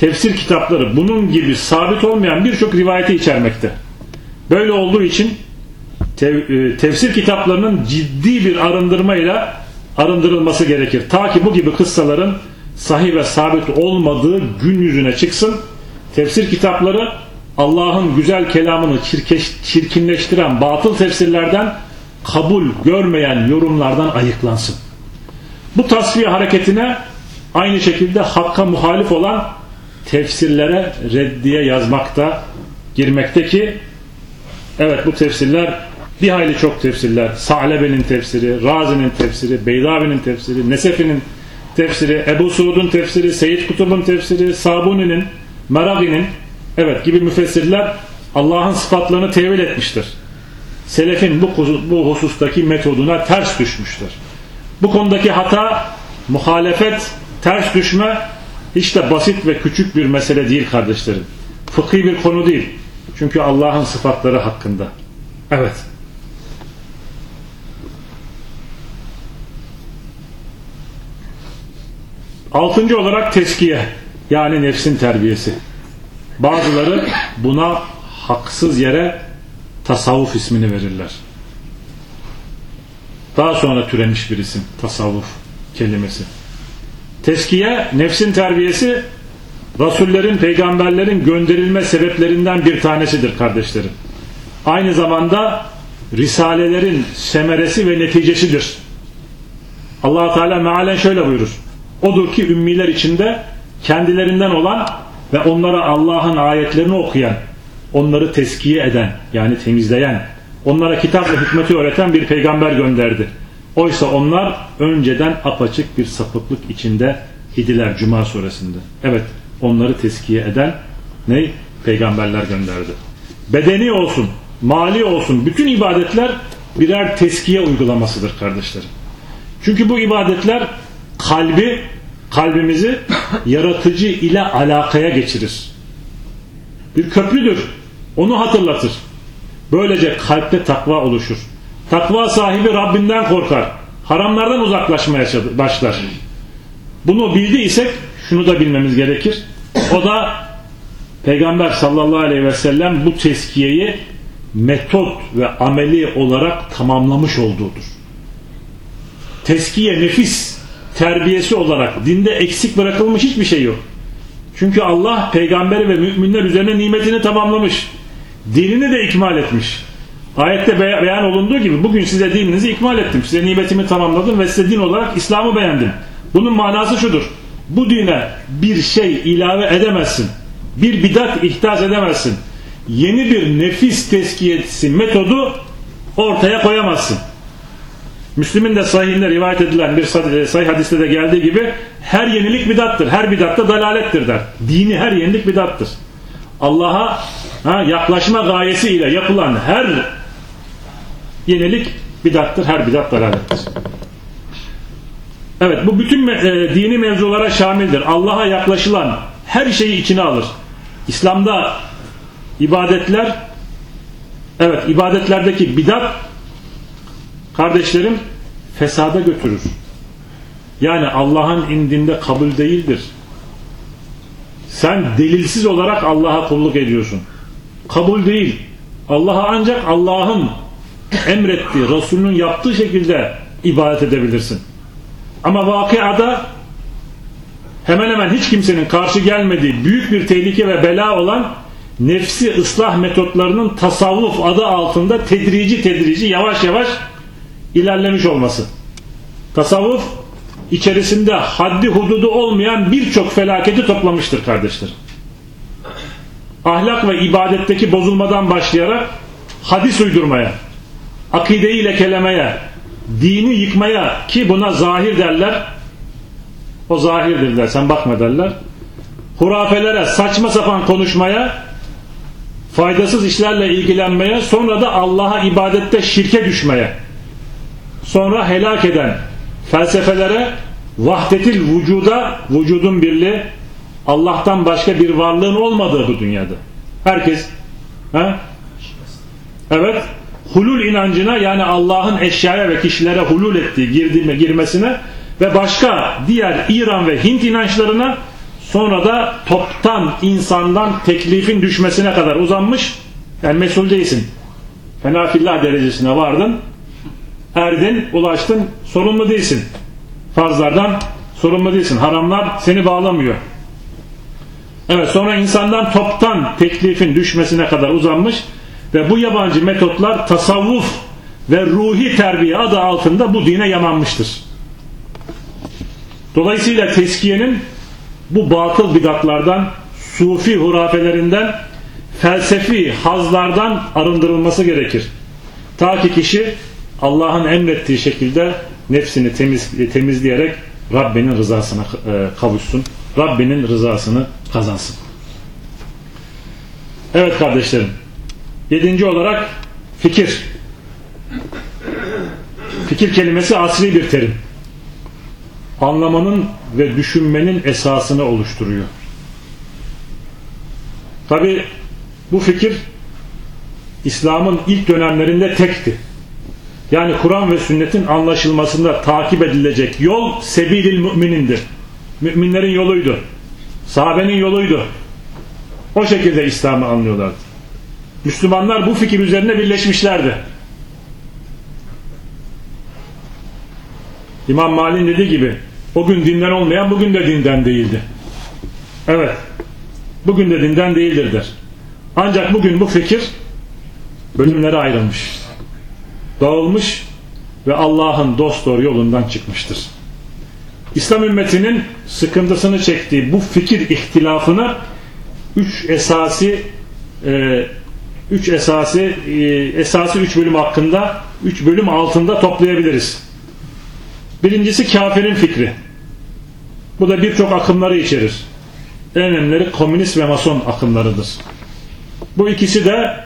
tefsir kitapları bunun gibi sabit olmayan birçok rivayeti içermekte. Böyle olduğu için tev, e, tefsir kitaplarının ciddi bir arındırmayla arındırılması gerekir. Ta ki bu gibi kıssaların sahih ve sabit olmadığı gün yüzüne çıksın. Tefsir kitapları Allah'ın güzel kelamını çirkeş, çirkinleştiren batıl tefsirlerden kabul görmeyen yorumlardan ayıklansın. Bu tasfiye hareketine aynı şekilde hakka muhalif olan tefsirlere reddiye yazmakta girmekte ki evet bu tefsirler bir hayli çok tefsirler. Sa'lebe'nin tefsiri, Razi'nin tefsiri, Beydavi'nin tefsiri, Nesefi'nin tefsiri, Ebu Suud'un tefsiri, Seyyid Kutub'un tefsiri, Sabuni'nin, Meragi'nin evet gibi müfessirler Allah'ın sıfatlarını tevil etmiştir. Selefin bu, bu husustaki metoduna ters düşmüştür. Bu konudaki hata, muhalefet, ters düşme de basit ve küçük bir mesele değil kardeşlerim. Fıkhi bir konu değil. Çünkü Allah'ın sıfatları hakkında. Evet. Altıncı olarak teskiye yani nefsin terbiyesi. Bazıları buna haksız yere tasavvuf ismini verirler. Daha sonra türemiş bir isim tasavvuf kelimesi. Teskiye, nefsin terbiyesi Rasullerin, peygamberlerin gönderilme sebeplerinden bir tanesidir kardeşlerim. Aynı zamanda risalelerin semeresi ve neticesidir. allah Teala mealen şöyle buyurur. Odur ki ümmiler içinde kendilerinden olan ve onlara Allah'ın ayetlerini okuyan, onları teskiye eden yani temizleyen, onlara kitap ve hikmeti öğreten bir peygamber gönderdi. Oysa onlar önceden apaçık bir sapıklık içinde idiler Cuma suresinde. Evet onları teskiye eden ne? Peygamberler gönderdi. Bedeni olsun, mali olsun bütün ibadetler birer teskiye uygulamasıdır kardeşlerim. Çünkü bu ibadetler kalbi, kalbimizi yaratıcı ile alakaya geçirir. Bir köprüdür. Onu hatırlatır. Böylece kalpte takva oluşur. Takva sahibi Rabbinden korkar. Haramlardan uzaklaşmaya başlar. Bunu bildiysek şunu da bilmemiz gerekir. O da Peygamber sallallahu aleyhi ve sellem bu teskiyeyi metot ve ameli olarak tamamlamış olduğudur. Teskiye nefis terbiyesi olarak dinde eksik bırakılmış hiçbir şey yok. Çünkü Allah peygamberi ve müminler üzerine nimetini tamamlamış. Dinini de ikmal etmiş. Ayette beyan olunduğu gibi bugün size dininizi ikmal ettim. Size nimetimi tamamladım ve size din olarak İslam'ı beğendim. Bunun manası şudur. Bu dine bir şey ilave edemezsin. Bir bidat ihdas edemezsin. Yeni bir nefis teskiyesi metodu ortaya koyamazsın. Müslüm'ün de sahihinde rivayet edilen bir sahih hadiste de geldiği gibi her yenilik bidattır. Her bidatta dalalettir der. Dini her yenilik bidattır. Allah'a yaklaşma gayesiyle yapılan her yenilik bidattır. Her bidat dalalettir. Evet bu bütün e, dini mevzulara şamildir. Allah'a yaklaşılan her şeyi içine alır. İslam'da ibadetler evet ibadetlerdeki bidat kardeşlerim fesada götürür. Yani Allah'ın indinde kabul değildir. Sen delilsiz olarak Allah'a kulluk ediyorsun. Kabul değil. Allah'a ancak Allah'ın emrettiği, Resulünün yaptığı şekilde ibadet edebilirsin. Ama vakıada hemen hemen hiç kimsenin karşı gelmediği büyük bir tehlike ve bela olan nefsi ıslah metotlarının tasavvuf adı altında tedrici tedrici yavaş yavaş ilerlemiş olması. Tasavvuf içerisinde haddi hududu olmayan birçok felaketi toplamıştır kardeşler. Ahlak ve ibadetteki bozulmadan başlayarak hadis uydurmaya, akideyi lekelemeye, dini yıkmaya ki buna zahir derler. O zahirdir sen bakma derler. Hurafelere, saçma sapan konuşmaya, faydasız işlerle ilgilenmeye, sonra da Allah'a ibadette şirke düşmeye, sonra helak eden felsefelere vahdetil vücuda, vücudun birliği, Allah'tan başka bir varlığın olmadığı bu dünyada. Herkes he? Evet hulul inancına yani Allah'ın eşyaya ve kişilere hulul ettiği girdiğine, girmesine ve başka diğer İran ve Hint inançlarına sonra da toptan insandan teklifin düşmesine kadar uzanmış yani mesul değilsin. Fenafillah derecesine vardın. Erdin, ulaştın, sorumlu değilsin. Farzlardan sorumlu değilsin. Haramlar seni bağlamıyor. Evet sonra insandan toptan teklifin düşmesine kadar uzanmış ve bu yabancı metotlar tasavvuf ve ruhi terbiye adı altında bu dine yamanmıştır. Dolayısıyla teskiyenin bu batıl bidatlardan, sufi hurafelerinden, felsefi hazlardan arındırılması gerekir. Ta ki kişi Allah'ın emrettiği şekilde nefsini temiz, temizleyerek Rabbinin rızasına e, kavuşsun. Rabbinin rızasını kazansın. Evet kardeşlerim. Yedinci olarak fikir. Fikir kelimesi asri bir terim. Anlamanın ve düşünmenin esasını oluşturuyor. Tabi bu fikir İslam'ın ilk dönemlerinde tekti. Yani Kur'an ve sünnetin anlaşılmasında takip edilecek yol sebilil müminindir. Müminlerin yoluydu. Sahabenin yoluydu. O şekilde İslam'ı anlıyorlardı. Müslümanlar bu fikir üzerine birleşmişlerdi. İmam Mali'nin dediği gibi o gün dinden olmayan bugün de dinden değildi. Evet. Bugün de dinden değildir der. Ancak bugün bu fikir bölümlere ayrılmış. Dağılmış ve Allah'ın dost doğru yolundan çıkmıştır. İslam ümmetinin sıkıntısını çektiği bu fikir ihtilafını üç esası e, üç esası e, esası üç bölüm hakkında üç bölüm altında toplayabiliriz. Birincisi kafirin fikri. Bu da birçok akımları içerir. En önemlileri komünist ve mason akımlarıdır. Bu ikisi de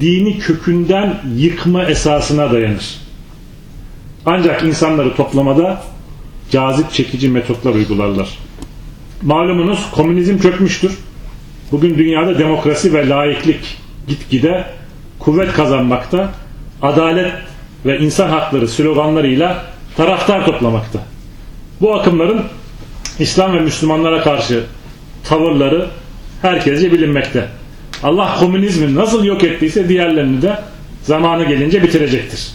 dini kökünden yıkma esasına dayanır. Ancak insanları toplamada cazip çekici metotlar uygularlar. Malumunuz komünizm çökmüştür. Bugün dünyada demokrasi ve laiklik gitgide kuvvet kazanmakta, adalet ve insan hakları sloganlarıyla taraftar toplamakta. Bu akımların İslam ve Müslümanlara karşı tavırları herkese bilinmekte. Allah komünizmi nasıl yok ettiyse diğerlerini de zamanı gelince bitirecektir.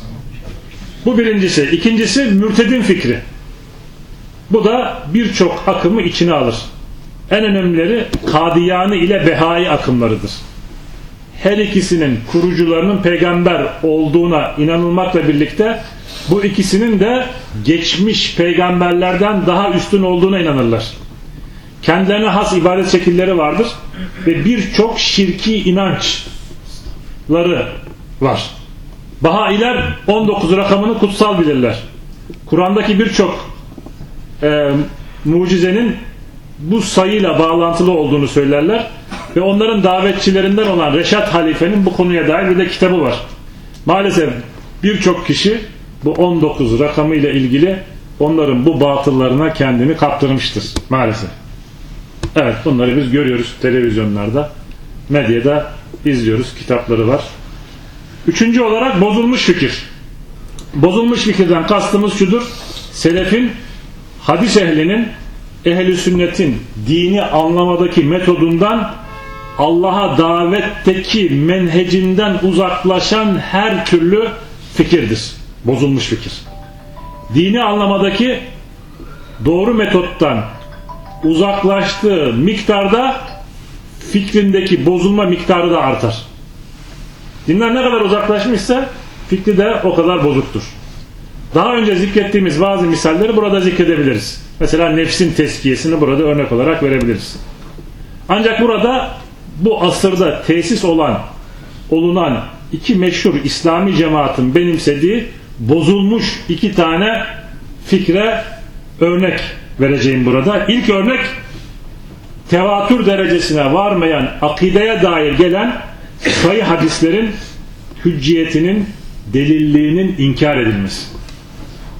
Bu birincisi. İkincisi mürtedin fikri. Bu da birçok akımı içine alır. En önemlileri Kadiyani ile Behai akımlarıdır. Her ikisinin kurucularının peygamber olduğuna inanılmakla birlikte bu ikisinin de geçmiş peygamberlerden daha üstün olduğuna inanırlar. Kendilerine has ibadet şekilleri vardır ve birçok şirki inançları var. Bahailer 19 rakamını kutsal bilirler. Kur'an'daki birçok e, mucizenin bu sayıyla bağlantılı olduğunu söylerler ve onların davetçilerinden olan Reşat Halife'nin bu konuya dair bir de kitabı var. Maalesef birçok kişi bu 19 rakamı ile ilgili onların bu batıllarına kendini kaptırmıştır maalesef. Evet bunları biz görüyoruz televizyonlarda, medyada izliyoruz, kitapları var. Üçüncü olarak bozulmuş fikir. Bozulmuş fikirden kastımız şudur. Selefin, hadis ehlinin, ehli sünnetin dini anlamadaki metodundan Allah'a davetteki menhecinden uzaklaşan her türlü fikirdir. Bozulmuş fikir. Dini anlamadaki doğru metottan uzaklaştığı miktarda fikrindeki bozulma miktarı da artar. Dinden ne kadar uzaklaşmışsa fikri de o kadar bozuktur. Daha önce zikrettiğimiz bazı misalleri burada zikredebiliriz. Mesela nefsin teskiyesini burada örnek olarak verebiliriz. Ancak burada bu asırda tesis olan, olunan iki meşhur İslami cemaatin benimsediği bozulmuş iki tane fikre örnek vereceğim burada. İlk örnek tevatür derecesine varmayan akideye dair gelen sayı hadislerin hücciyetinin delilliğinin inkar edilmesi.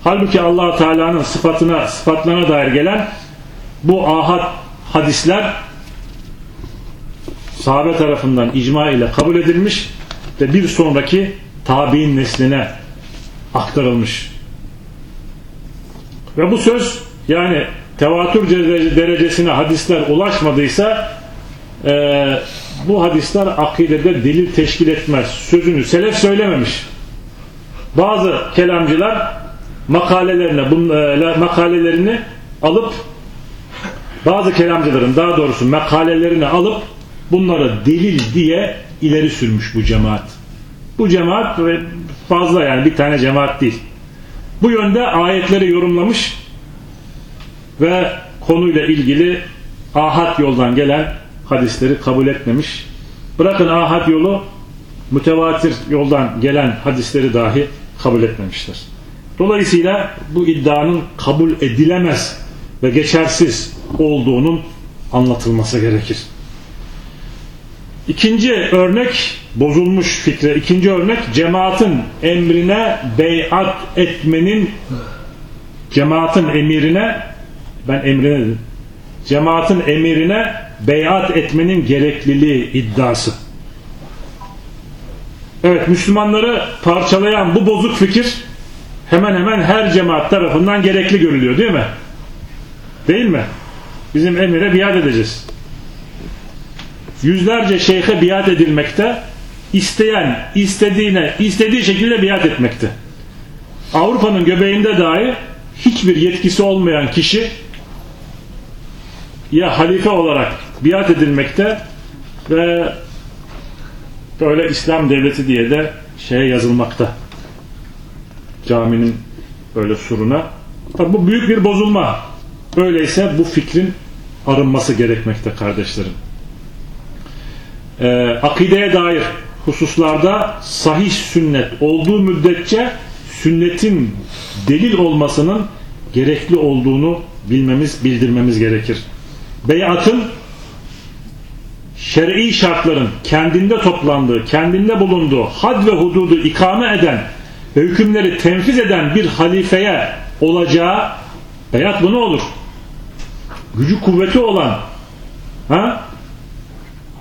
Halbuki allah Teala'nın sıfatına, sıfatlarına dair gelen bu ahad hadisler sahabe tarafından icma ile kabul edilmiş ve bir sonraki tabi'in nesline aktarılmış. Ve bu söz yani tevatür derecesine hadisler ulaşmadıysa e, bu hadisler akidede delil teşkil etmez. Sözünü selef söylememiş. Bazı kelamcılar makalelerine e, makalelerini alıp bazı kelamcıların daha doğrusu makalelerini alıp bunları delil diye ileri sürmüş bu cemaat. Bu cemaat fazla yani bir tane cemaat değil. Bu yönde ayetleri yorumlamış ve konuyla ilgili ahad yoldan gelen hadisleri kabul etmemiş. Bırakın ahad yolu mütevatir yoldan gelen hadisleri dahi kabul etmemişler. Dolayısıyla bu iddianın kabul edilemez ve geçersiz olduğunun anlatılması gerekir. İkinci örnek bozulmuş fikre. İkinci örnek cemaatin emrine beyat etmenin cemaatin emirine ben emrine dedim. Cemaatin emirine beyat etmenin gerekliliği iddiası. Evet Müslümanları parçalayan bu bozuk fikir hemen hemen her cemaat tarafından gerekli görülüyor değil mi? Değil mi? Bizim emire biat edeceğiz. Yüzlerce şeyhe biat edilmekte, isteyen istediğine istediği şekilde biat etmekte. Avrupa'nın göbeğinde dahi hiçbir yetkisi olmayan kişi ya halife olarak biat edilmekte ve böyle İslam devleti diye de şeye yazılmakta. Caminin böyle suruna. Tabi bu büyük bir bozulma. Öyleyse bu fikrin arınması gerekmekte kardeşlerim. Ee, akideye dair hususlarda sahih sünnet olduğu müddetçe sünnetin delil olmasının gerekli olduğunu bilmemiz, bildirmemiz gerekir. Beyatın şer'i şartların kendinde toplandığı, kendinde bulunduğu had ve hududu ikame eden ve hükümleri tenfiz eden bir halifeye olacağı beyat bu ne olur? Gücü kuvveti olan ha?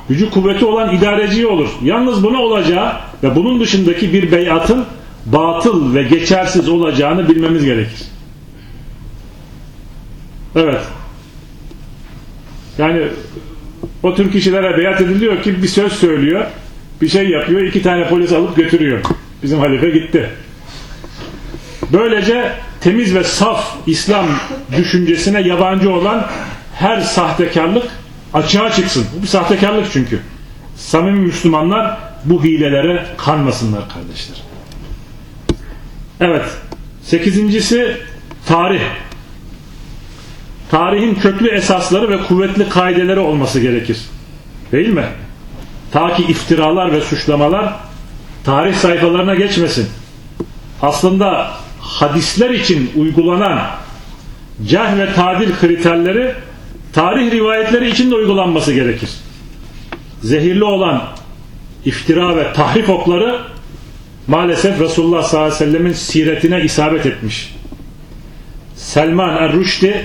gücü kuvveti olan idareci olur. Yalnız buna olacağı ve bunun dışındaki bir beyatın batıl ve geçersiz olacağını bilmemiz gerekir. Evet. Yani o tür kişilere beyat ediliyor ki bir söz söylüyor, bir şey yapıyor, iki tane polis alıp götürüyor. Bizim halife gitti. Böylece temiz ve saf İslam düşüncesine yabancı olan her sahtekarlık açığa çıksın. Bu bir sahtekarlık çünkü. Samimi Müslümanlar bu hilelere kanmasınlar kardeşler. Evet. Sekizincisi tarih. Tarihin köklü esasları ve kuvvetli kaideleri olması gerekir. Değil mi? Ta ki iftiralar ve suçlamalar tarih sayfalarına geçmesin. Aslında hadisler için uygulanan cerh ve tadil kriterleri tarih rivayetleri için de uygulanması gerekir. Zehirli olan iftira ve tahrif okları maalesef Resulullah sallallahu aleyhi ve sellemin siretine isabet etmiş. Selman Er-Rüşdi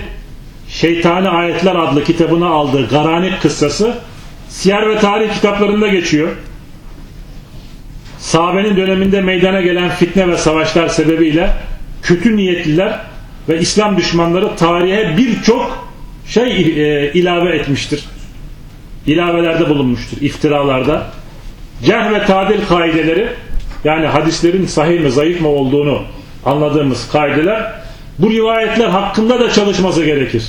Şeytani Ayetler adlı kitabına aldığı Garanik kıssası siyer ve tarih kitaplarında geçiyor. Sahabenin döneminde meydana gelen fitne ve savaşlar sebebiyle kötü niyetliler ve İslam düşmanları tarihe birçok şey e, ilave etmiştir. İlavelerde bulunmuştur, iftiralarda. Cerh ve tadil kaideleri yani hadislerin sahih mi zayıf mı olduğunu anladığımız kaideler bu rivayetler hakkında da çalışması gerekir.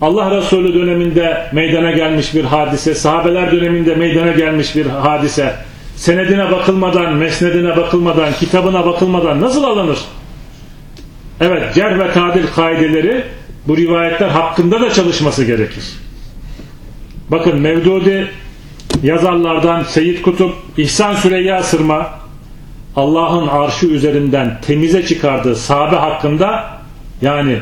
Allah Resulü döneminde meydana gelmiş bir hadise, sahabeler döneminde meydana gelmiş bir hadise, senedine bakılmadan, mesnedine bakılmadan, kitabına bakılmadan nasıl alınır? Evet, cerh ve tadil kaideleri bu rivayetler hakkında da çalışması gerekir. Bakın Mevdudi yazarlardan Seyyid Kutup, İhsan Süreyya Sırma, Allah'ın arşı üzerinden temize çıkardığı sahabe hakkında yani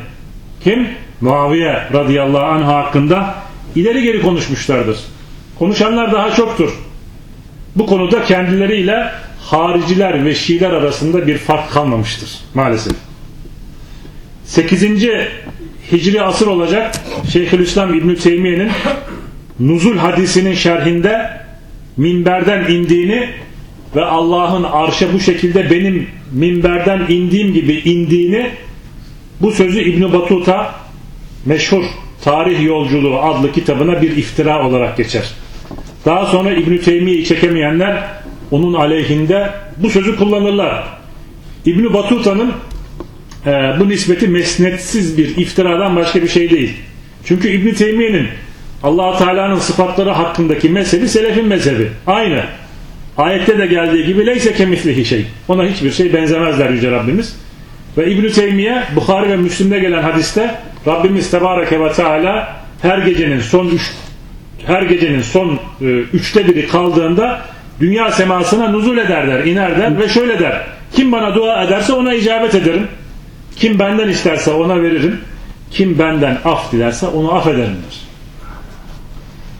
kim? Muaviye radıyallahu anh hakkında ileri geri konuşmuşlardır. Konuşanlar daha çoktur. Bu konuda kendileriyle hariciler ve Şiiler arasında bir fark kalmamıştır maalesef. 8. Hicri asır olacak Şeyhülislam İbn Teymiye'nin nuzul hadisinin şerhinde minberden indiğini ve Allah'ın arşa bu şekilde benim minberden indiğim gibi indiğini bu sözü İbn Batuta meşhur Tarih Yolculuğu adlı kitabına bir iftira olarak geçer. Daha sonra İbn Teymiye'yi çekemeyenler onun aleyhinde bu sözü kullanırlar. İbn Batuta'nın e, bu nispeti mesnetsiz bir iftiradan başka bir şey değil. Çünkü İbn Teymiye'nin allah Teala'nın sıfatları hakkındaki mezhebi selefin mezhebi. Aynı. Ayette de geldiği gibi leyse kemislihi şey. Ona hiçbir şey benzemezler Yüce Rabbimiz. Ve İbn-i Teymiye Bukhari ve Müslim'de gelen hadiste Rabbimiz Tebareke ve Teala her gecenin son üç, her gecenin son e, üçte biri kaldığında dünya semasına nuzul ederler, iner der ve şöyle der. Kim bana dua ederse ona icabet ederim. Kim benden isterse ona veririm. Kim benden af dilerse onu affederim der.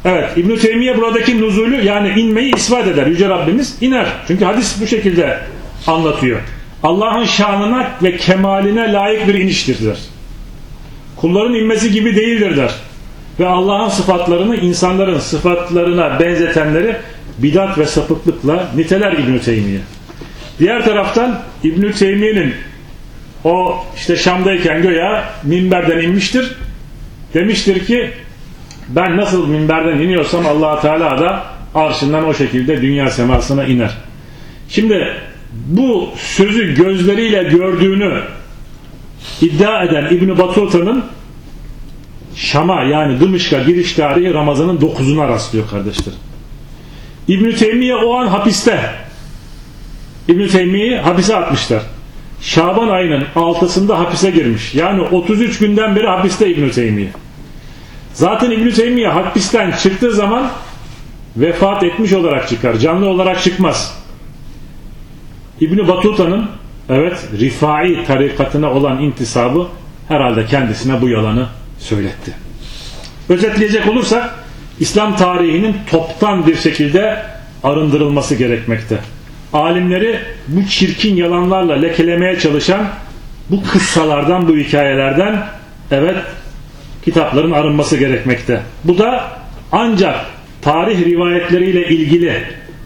Evet İbn-i Teymiye buradaki nuzulü yani inmeyi ispat eder. Yüce Rabbimiz iner. Çünkü hadis bu şekilde anlatıyor. Allah'ın şanına ve kemaline layık bir iniştir der. Kulların inmesi gibi değildir der. Ve Allah'ın sıfatlarını insanların sıfatlarına benzetenleri bidat ve sapıklıkla niteler İbn-i Teymiye. Diğer taraftan İbn-i Teymiye'nin o işte Şam'dayken göya minberden inmiştir. Demiştir ki ben nasıl minberden iniyorsam allah Teala da arşından o şekilde dünya semasına iner. Şimdi bu sözü gözleriyle gördüğünü iddia eden İbn Batuta'nın Şam'a yani Dımışk'a giriş tarihi Ramazan'ın 9'una rastlıyor kardeşler. İbn Teymiye o an hapiste. İbn Teymiye'yi hapise atmışlar. Şaban ayının 6'sında hapise girmiş. Yani 33 günden beri hapiste İbn Teymiye. Zaten İbn Teymiye hapisten çıktığı zaman vefat etmiş olarak çıkar. Canlı olarak çıkmaz. İbn Batuta'nın evet Rifai tarikatına olan intisabı herhalde kendisine bu yalanı söyletti. Özetleyecek olursak İslam tarihinin toptan bir şekilde arındırılması gerekmekte. Alimleri bu çirkin yalanlarla lekelemeye çalışan bu kıssalardan, bu hikayelerden evet kitapların arınması gerekmekte. Bu da ancak tarih rivayetleriyle ilgili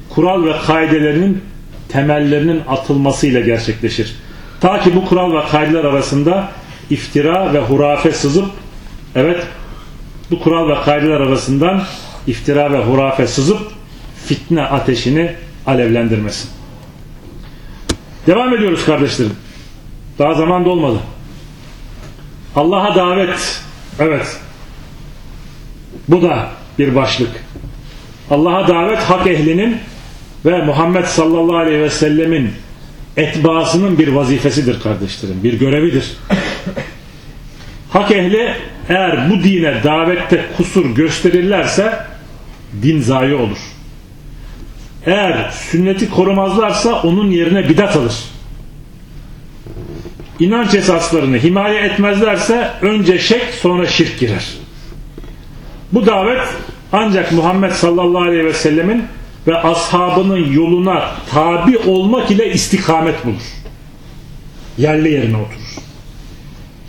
kural ve kaidelerinin temellerinin atılmasıyla gerçekleşir. Ta ki bu kural ve kaideler arasında iftira ve hurafe sızıp evet bu kural ve kaideler arasından iftira ve hurafe sızıp fitne ateşini alevlendirmesin. Devam ediyoruz kardeşlerim. Daha zaman dolmadı. Allah'a davet evet bu da bir başlık. Allah'a davet hak ehlinin ve Muhammed sallallahu aleyhi ve sellemin etbasının bir vazifesidir kardeşlerim. Bir görevidir. Hak ehli eğer bu dine davette kusur gösterirlerse din zayi olur. Eğer sünneti korumazlarsa onun yerine bidat alır. inanç esaslarını himaye etmezlerse önce şek sonra şirk girer. Bu davet ancak Muhammed sallallahu aleyhi ve sellemin ve ashabının yoluna tabi olmak ile istikamet bulur. Yerli yerine oturur.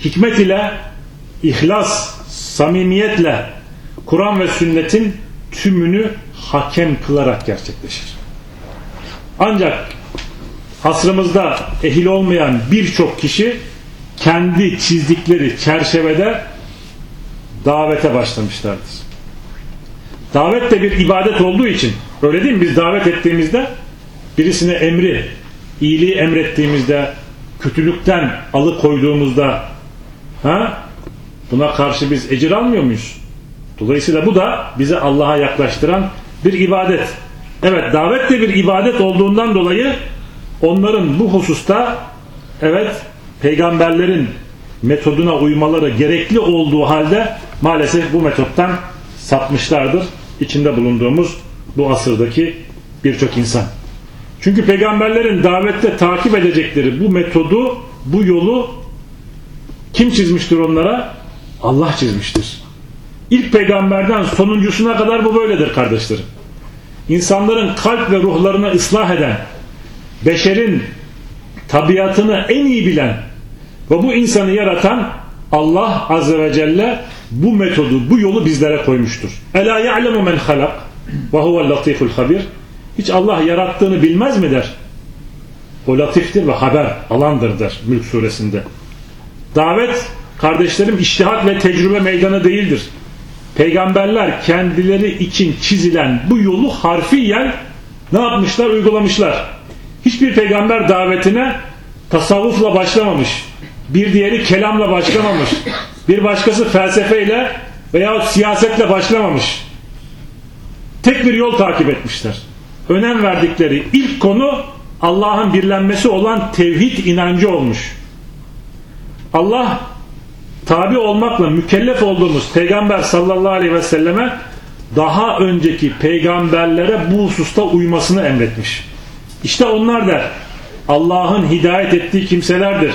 Hikmet ile, ihlas, samimiyetle Kur'an ve sünnetin tümünü hakem kılarak gerçekleşir. Ancak asrımızda ehil olmayan birçok kişi kendi çizdikleri çerçevede davete başlamışlardır. Davet de bir ibadet olduğu için öyle değil mi? Biz davet ettiğimizde birisine emri, iyiliği emrettiğimizde, kötülükten alıkoyduğumuzda ha? buna karşı biz ecir almıyor muyuz? Dolayısıyla bu da bizi Allah'a yaklaştıran bir ibadet. Evet davet de bir ibadet olduğundan dolayı onların bu hususta evet peygamberlerin metoduna uymaları gerekli olduğu halde maalesef bu metottan sapmışlardır. İçinde bulunduğumuz bu asırdaki birçok insan. Çünkü peygamberlerin davette takip edecekleri bu metodu, bu yolu kim çizmiştir onlara? Allah çizmiştir. İlk peygamberden sonuncusuna kadar bu böyledir kardeşlerim. İnsanların kalp ve ruhlarını ıslah eden, beşerin tabiatını en iyi bilen ve bu insanı yaratan Allah Azze ve Celle bu metodu, bu yolu bizlere koymuştur. Ela ya'lemu men halak ve huvel latiful habir. Hiç Allah yarattığını bilmez mi der? O latiftir ve haber alandır der Mülk suresinde. Davet kardeşlerim iştihat ve tecrübe meydanı değildir. Peygamberler kendileri için çizilen bu yolu harfiyen ne yapmışlar? Uygulamışlar. Hiçbir peygamber davetine tasavvufla başlamamış. Bir diğeri kelamla başlamamış. Bir başkası felsefeyle veya siyasetle başlamamış. Tek bir yol takip etmişler. Önem verdikleri ilk konu Allah'ın birlenmesi olan tevhid inancı olmuş. Allah tabi olmakla mükellef olduğumuz Peygamber sallallahu aleyhi ve selleme daha önceki peygamberlere bu hususta uymasını emretmiş. İşte onlar da Allah'ın hidayet ettiği kimselerdir.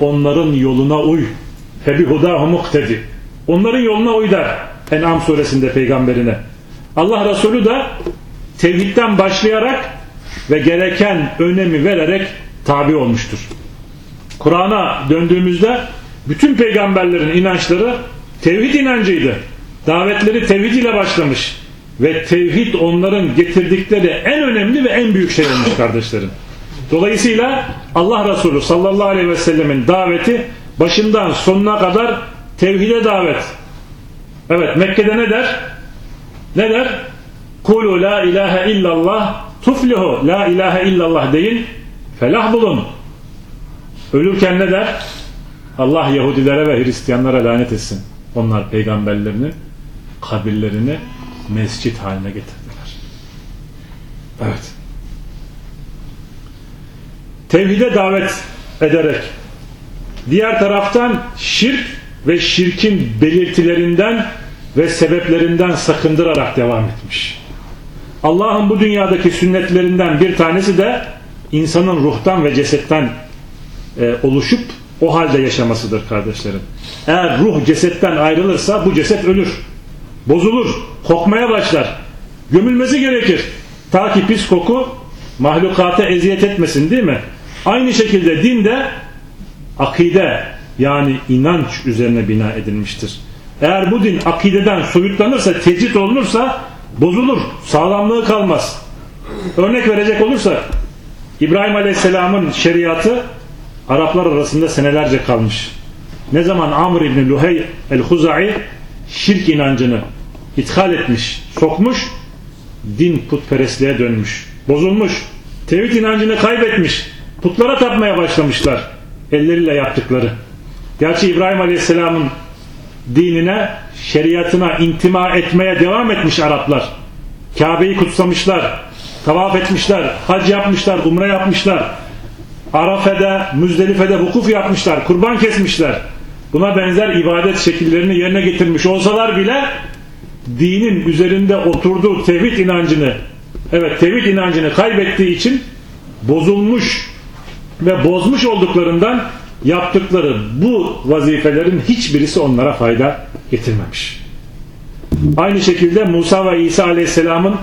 Onların yoluna uy. Febihudahu muktedi. Onların yoluna uy der. En'am suresinde peygamberine. Allah Resulü de tevhidden başlayarak ve gereken önemi vererek tabi olmuştur. Kur'an'a döndüğümüzde bütün peygamberlerin inançları tevhid inancıydı. Davetleri tevhid ile başlamış. Ve tevhid onların getirdikleri en önemli ve en büyük şey olmuş kardeşlerim. Dolayısıyla Allah Resulü sallallahu aleyhi ve sellemin daveti başından sonuna kadar tevhide davet. Evet Mekke'de ne der? Ne der? Kulu la ilahe illallah tuflihu la ilahe illallah deyin felah bulun. Ölürken ne der? Allah Yahudilere ve Hristiyanlara lanet etsin. Onlar peygamberlerini kabirlerini mescit haline getirdiler. Evet. Tevhide davet ederek diğer taraftan şirk ve şirkin belirtilerinden ve sebeplerinden sakındırarak devam etmiş. Allah'ın bu dünyadaki sünnetlerinden bir tanesi de insanın ruhtan ve cesetten e, oluşup o halde yaşamasıdır kardeşlerim. Eğer ruh cesetten ayrılırsa bu ceset ölür. Bozulur. Kokmaya başlar. Gömülmesi gerekir. Ta ki pis koku mahlukata eziyet etmesin değil mi? Aynı şekilde din de akide yani inanç üzerine bina edilmiştir. Eğer bu din akideden soyutlanırsa, tecrit olunursa bozulur. Sağlamlığı kalmaz. Örnek verecek olursak İbrahim Aleyhisselam'ın şeriatı Araplar arasında senelerce kalmış. Ne zaman Amr İbni Luhey el-Huzai şirk inancını ithal etmiş, sokmuş, din putperestliğe dönmüş, bozulmuş, tevhid inancını kaybetmiş, putlara tapmaya başlamışlar elleriyle yaptıkları. Gerçi İbrahim Aleyhisselam'ın dinine, şeriatına intima etmeye devam etmiş Araplar. Kabe'yi kutsamışlar, tavaf etmişler, hac yapmışlar, umre yapmışlar. Arafe'de, Müzdelife'de vukuf yapmışlar, kurban kesmişler. Buna benzer ibadet şekillerini yerine getirmiş olsalar bile dinin üzerinde oturduğu tevhid inancını evet tevhid inancını kaybettiği için bozulmuş ve bozmuş olduklarından yaptıkları bu vazifelerin hiçbirisi onlara fayda getirmemiş. Aynı şekilde Musa ve İsa Aleyhisselam'ın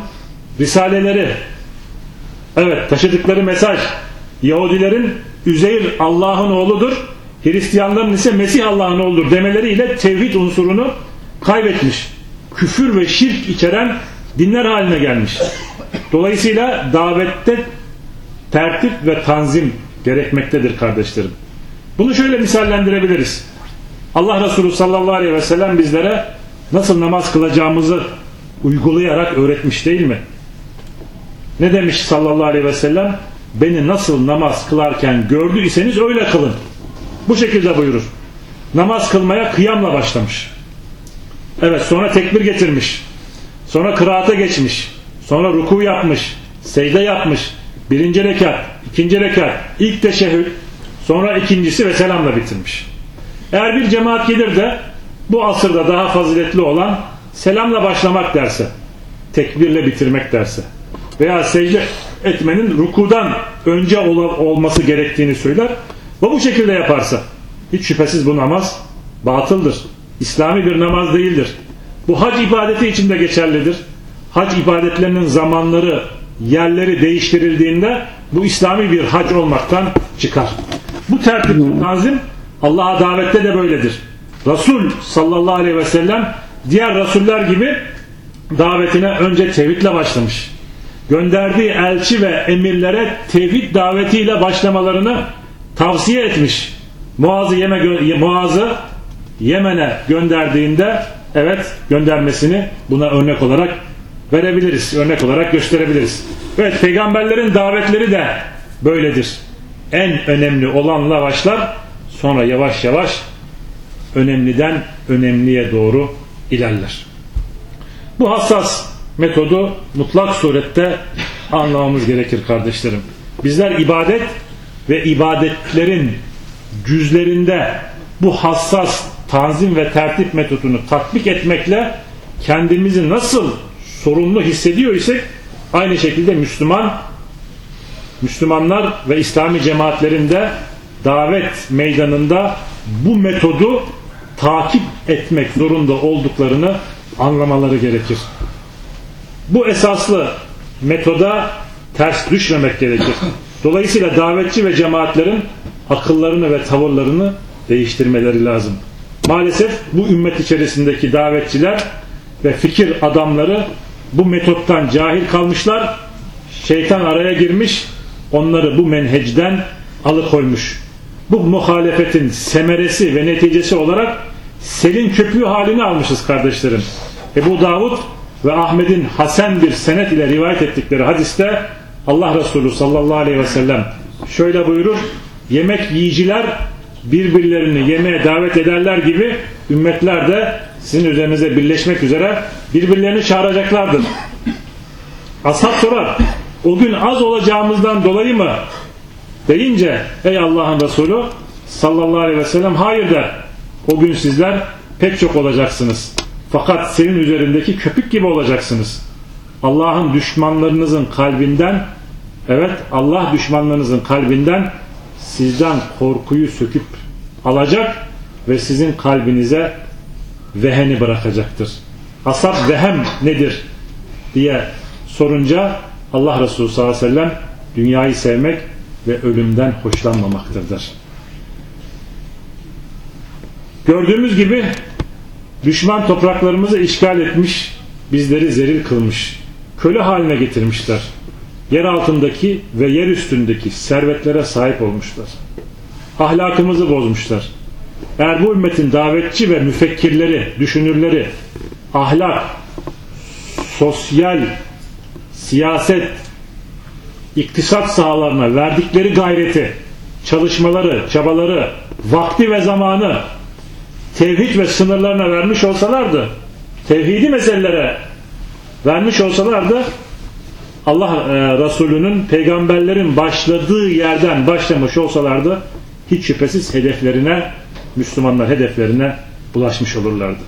risaleleri evet taşıdıkları mesaj Yahudilerin Üzeyr Allah'ın oğludur Hristiyanların ise Mesih Allah'ın oğludur demeleriyle tevhid unsurunu kaybetmiş. Küfür ve şirk içeren dinler haline gelmiş. Dolayısıyla davette tertip ve tanzim gerekmektedir kardeşlerim. Bunu şöyle misallendirebiliriz. Allah Resulü sallallahu aleyhi ve sellem bizlere nasıl namaz kılacağımızı uygulayarak öğretmiş değil mi? Ne demiş sallallahu aleyhi ve sellem? Beni nasıl namaz kılarken gördüyseniz öyle kılın. Bu şekilde buyurur. Namaz kılmaya kıyamla başlamış. Evet sonra tekbir getirmiş. Sonra kıraata geçmiş. Sonra ruku yapmış. Secde yapmış. Birinci rekat, ikinci rekat, ilk teşehhüd, sonra ikincisi ve selamla bitirmiş. Eğer bir cemaat gelir de bu asırda daha faziletli olan selamla başlamak derse, tekbirle bitirmek derse veya secde etmenin rukudan önce olması gerektiğini söyler ve bu şekilde yaparsa hiç şüphesiz bu namaz batıldır. İslami bir namaz değildir. Bu hac ibadeti için de geçerlidir. Hac ibadetlerinin zamanları, yerleri değiştirildiğinde bu İslami bir hac olmaktan çıkar. Bu tertip tanzim Allah'a davette de böyledir. Resul sallallahu aleyhi ve sellem diğer rasuller gibi davetine önce tevhidle başlamış. Gönderdiği elçi ve emirlere tevhid davetiyle başlamalarını tavsiye etmiş. Muaz'ı Yeme, Muaz'ı Yemen'e gönderdiğinde evet göndermesini buna örnek olarak verebiliriz. Örnek olarak gösterebiliriz. Evet peygamberlerin davetleri de böyledir. En önemli olanla başlar sonra yavaş yavaş önemliden önemliye doğru ilerler. Bu hassas metodu mutlak surette anlamamız gerekir kardeşlerim. Bizler ibadet ve ibadetlerin cüzlerinde bu hassas tanzim ve tertip metodunu tatbik etmekle kendimizi nasıl sorumlu hissediyor isek aynı şekilde Müslüman Müslümanlar ve İslami cemaatlerinde davet meydanında bu metodu takip etmek zorunda olduklarını anlamaları gerekir. Bu esaslı metoda ters düşmemek gerekir. Dolayısıyla davetçi ve cemaatlerin akıllarını ve tavırlarını değiştirmeleri lazım. Maalesef bu ümmet içerisindeki davetçiler ve fikir adamları bu metottan cahil kalmışlar. Şeytan araya girmiş, onları bu menhecden alıkoymuş. Bu muhalefetin semeresi ve neticesi olarak selin köpüğü halini almışız kardeşlerim. Ebu Davud ve Ahmet'in Hasan bir senet ile rivayet ettikleri hadiste Allah Resulü sallallahu aleyhi ve sellem şöyle buyurur yemek yiyiciler birbirlerini yemeğe davet ederler gibi ümmetler de sizin üzerinize birleşmek üzere birbirlerini çağıracaklardır. Ashab sorar o gün az olacağımızdan dolayı mı deyince ey Allah'ın Resulü sallallahu aleyhi ve sellem hayır der. O gün sizler pek çok olacaksınız. Fakat senin üzerindeki köpük gibi olacaksınız. Allah'ın düşmanlarınızın kalbinden evet Allah düşmanlarınızın kalbinden sizden korkuyu söküp alacak ve sizin kalbinize veheni bırakacaktır. Asap vehem nedir diye sorunca Allah Resulü sallallahu aleyhi ve sellem dünyayı sevmek ve ölümden hoşlanmamaktırdır. Gördüğümüz gibi düşman topraklarımızı işgal etmiş, bizleri zeril kılmış, köle haline getirmişler yer altındaki ve yer üstündeki servetlere sahip olmuşlar. Ahlakımızı bozmuşlar. Eğer bu ümmetin davetçi ve müfekkirleri, düşünürleri ahlak, sosyal, siyaset, iktisat sahalarına verdikleri gayreti, çalışmaları, çabaları, vakti ve zamanı tevhid ve sınırlarına vermiş olsalardı, tevhidi meselelere vermiş olsalardı Allah e, Resulü'nün peygamberlerin başladığı yerden başlamış olsalardı hiç şüphesiz hedeflerine Müslümanlar hedeflerine ulaşmış olurlardı.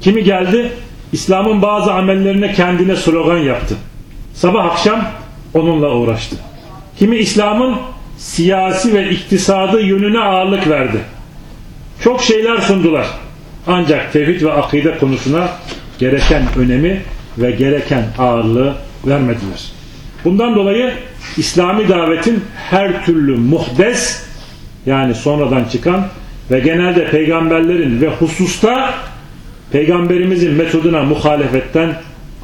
Kimi geldi İslam'ın bazı amellerine kendine slogan yaptı. Sabah akşam onunla uğraştı. Kimi İslam'ın siyasi ve iktisadı yönüne ağırlık verdi. Çok şeyler sundular. Ancak tevhid ve akide konusuna gereken önemi ve gereken ağırlığı vermediler. Bundan dolayı İslami davetin her türlü muhdes yani sonradan çıkan ve genelde peygamberlerin ve hususta peygamberimizin metoduna muhalefetten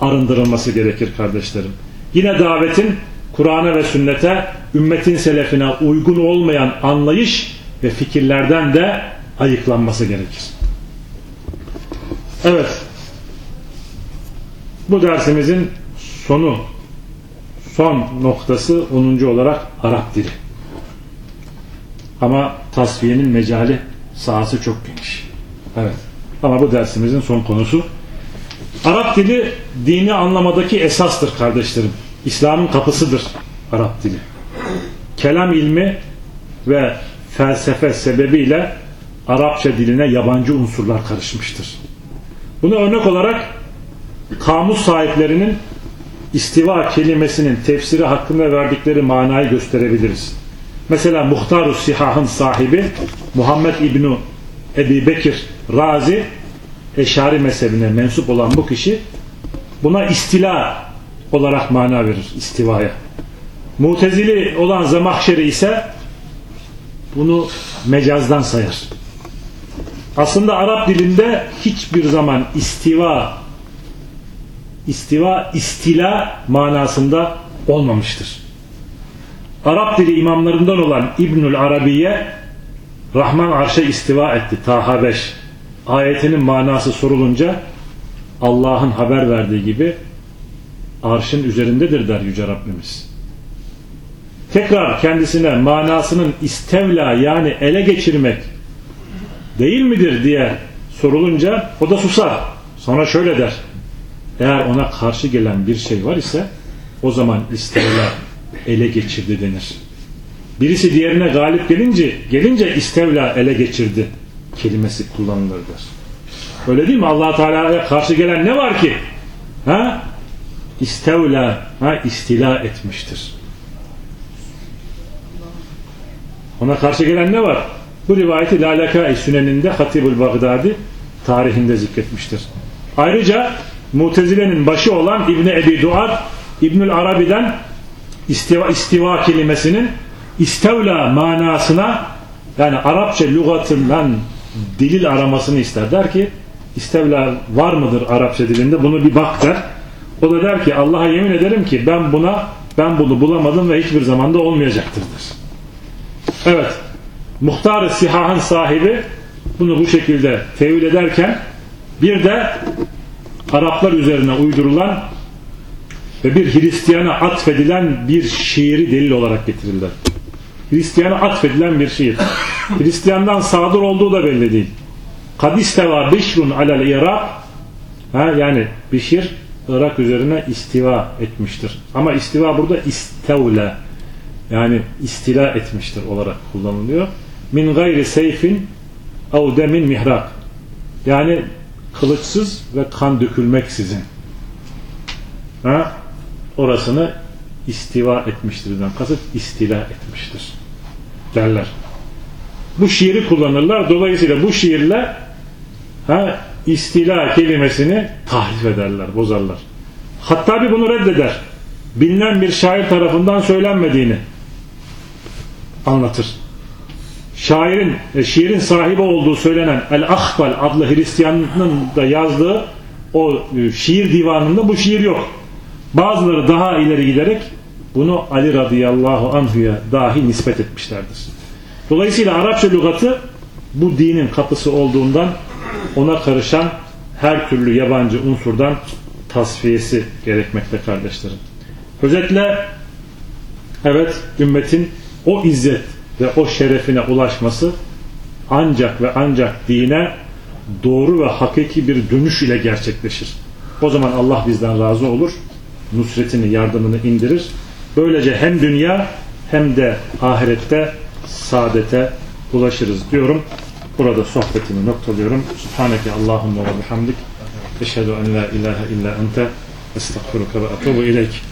arındırılması gerekir kardeşlerim. Yine davetin Kur'an'a ve sünnete, ümmetin selefine uygun olmayan anlayış ve fikirlerden de ayıklanması gerekir. Evet. Bu dersimizin sonu son noktası 10. olarak Arap dili. Ama tasfiyenin mecali sahası çok geniş. Evet. Ama bu dersimizin son konusu Arap dili dini anlamadaki esastır kardeşlerim. İslam'ın kapısıdır Arap dili. Kelam ilmi ve felsefe sebebiyle Arapça diline yabancı unsurlar karışmıştır. Buna örnek olarak kamus sahiplerinin istiva kelimesinin tefsiri hakkında verdikleri manayı gösterebiliriz. Mesela Muhtar-ı Sihah'ın sahibi Muhammed İbni Ebi Bekir Razi Eşari mezhebine mensup olan bu kişi buna istila olarak mana verir istivaya. Mutezili olan Zemahşeri ise bunu mecazdan sayar. Aslında Arap dilinde hiçbir zaman istiva istiva istila manasında olmamıştır. Arap dili imamlarından olan İbnül Arabiye Rahman arşa istiva etti. Taha 5 ayetinin manası sorulunca Allah'ın haber verdiği gibi arşın üzerindedir der Yüce Rabbimiz. Tekrar kendisine manasının istevla yani ele geçirmek değil midir diye sorulunca o da susar. Sonra şöyle der. Eğer ona karşı gelen bir şey var ise o zaman istevla ele geçirdi denir. Birisi diğerine galip gelince gelince istevla ele geçirdi kelimesi kullanılırdır. Öyle değil mi? allah Teala'ya karşı gelen ne var ki? Ha? İstevla, ha? istila etmiştir. Ona karşı gelen ne var? Bu rivayeti Laleka-i Sünen'inde Hatibül Bagdadi tarihinde zikretmiştir. Ayrıca Mutezile'nin başı olan İbni Ebi Duar İbnül Arabi'den istiva, istiva kelimesinin istevla manasına yani Arapça lügatından delil aramasını ister. Der ki istevla var mıdır Arapça dilinde bunu bir bak der. O da der ki Allah'a yemin ederim ki ben buna ben bunu bulamadım ve hiçbir zamanda olmayacaktır der. Evet. Muhtar-ı Sihah'ın sahibi bunu bu şekilde tevil ederken bir de Araplar üzerine uydurulan ve bir Hristiyana atfedilen bir şiiri delil olarak getirirler. Hristiyana atfedilen bir şiir. Hristiyandan sadır olduğu da belli değil. Kadisteva bişrun alel Irak ha, yani Bişir Irak üzerine istiva etmiştir. Ama istiva burada istevle yani istila etmiştir olarak kullanılıyor. Min gayri seyfin ev demin mihrak yani kılıçsız ve kan dökülmeksizin ha, orasını istiva etmiştir. Kasıt istila etmiştir derler. Bu şiiri kullanırlar. Dolayısıyla bu şiirle ha, istila kelimesini tahrif ederler, bozarlar. Hatta bir bunu reddeder. Bilinen bir şair tarafından söylenmediğini anlatır. Şairin, e, şiirin sahibi olduğu söylenen El-Ahbal adlı Hristiyanın da yazdığı o e, şiir divanında bu şiir yok. Bazıları daha ileri giderek bunu Ali radıyallahu anhu'ya dahi nispet etmişlerdir. Dolayısıyla Arapça lügatı bu dinin kapısı olduğundan ona karışan her türlü yabancı unsurdan tasfiyesi gerekmekte kardeşlerim. Özetle evet ümmetin o izzet ve o şerefine ulaşması ancak ve ancak dine doğru ve hakiki bir dönüş ile gerçekleşir. O zaman Allah bizden razı olur, nusretini, yardımını indirir. Böylece hem dünya hem de ahirette saadete ulaşırız diyorum. Burada sohbetimi noktalıyorum. Subhaneke Allahümme ve bihamdik. Eşhedü en la ilahe illa ente estağfiruka ve atubu ileyk.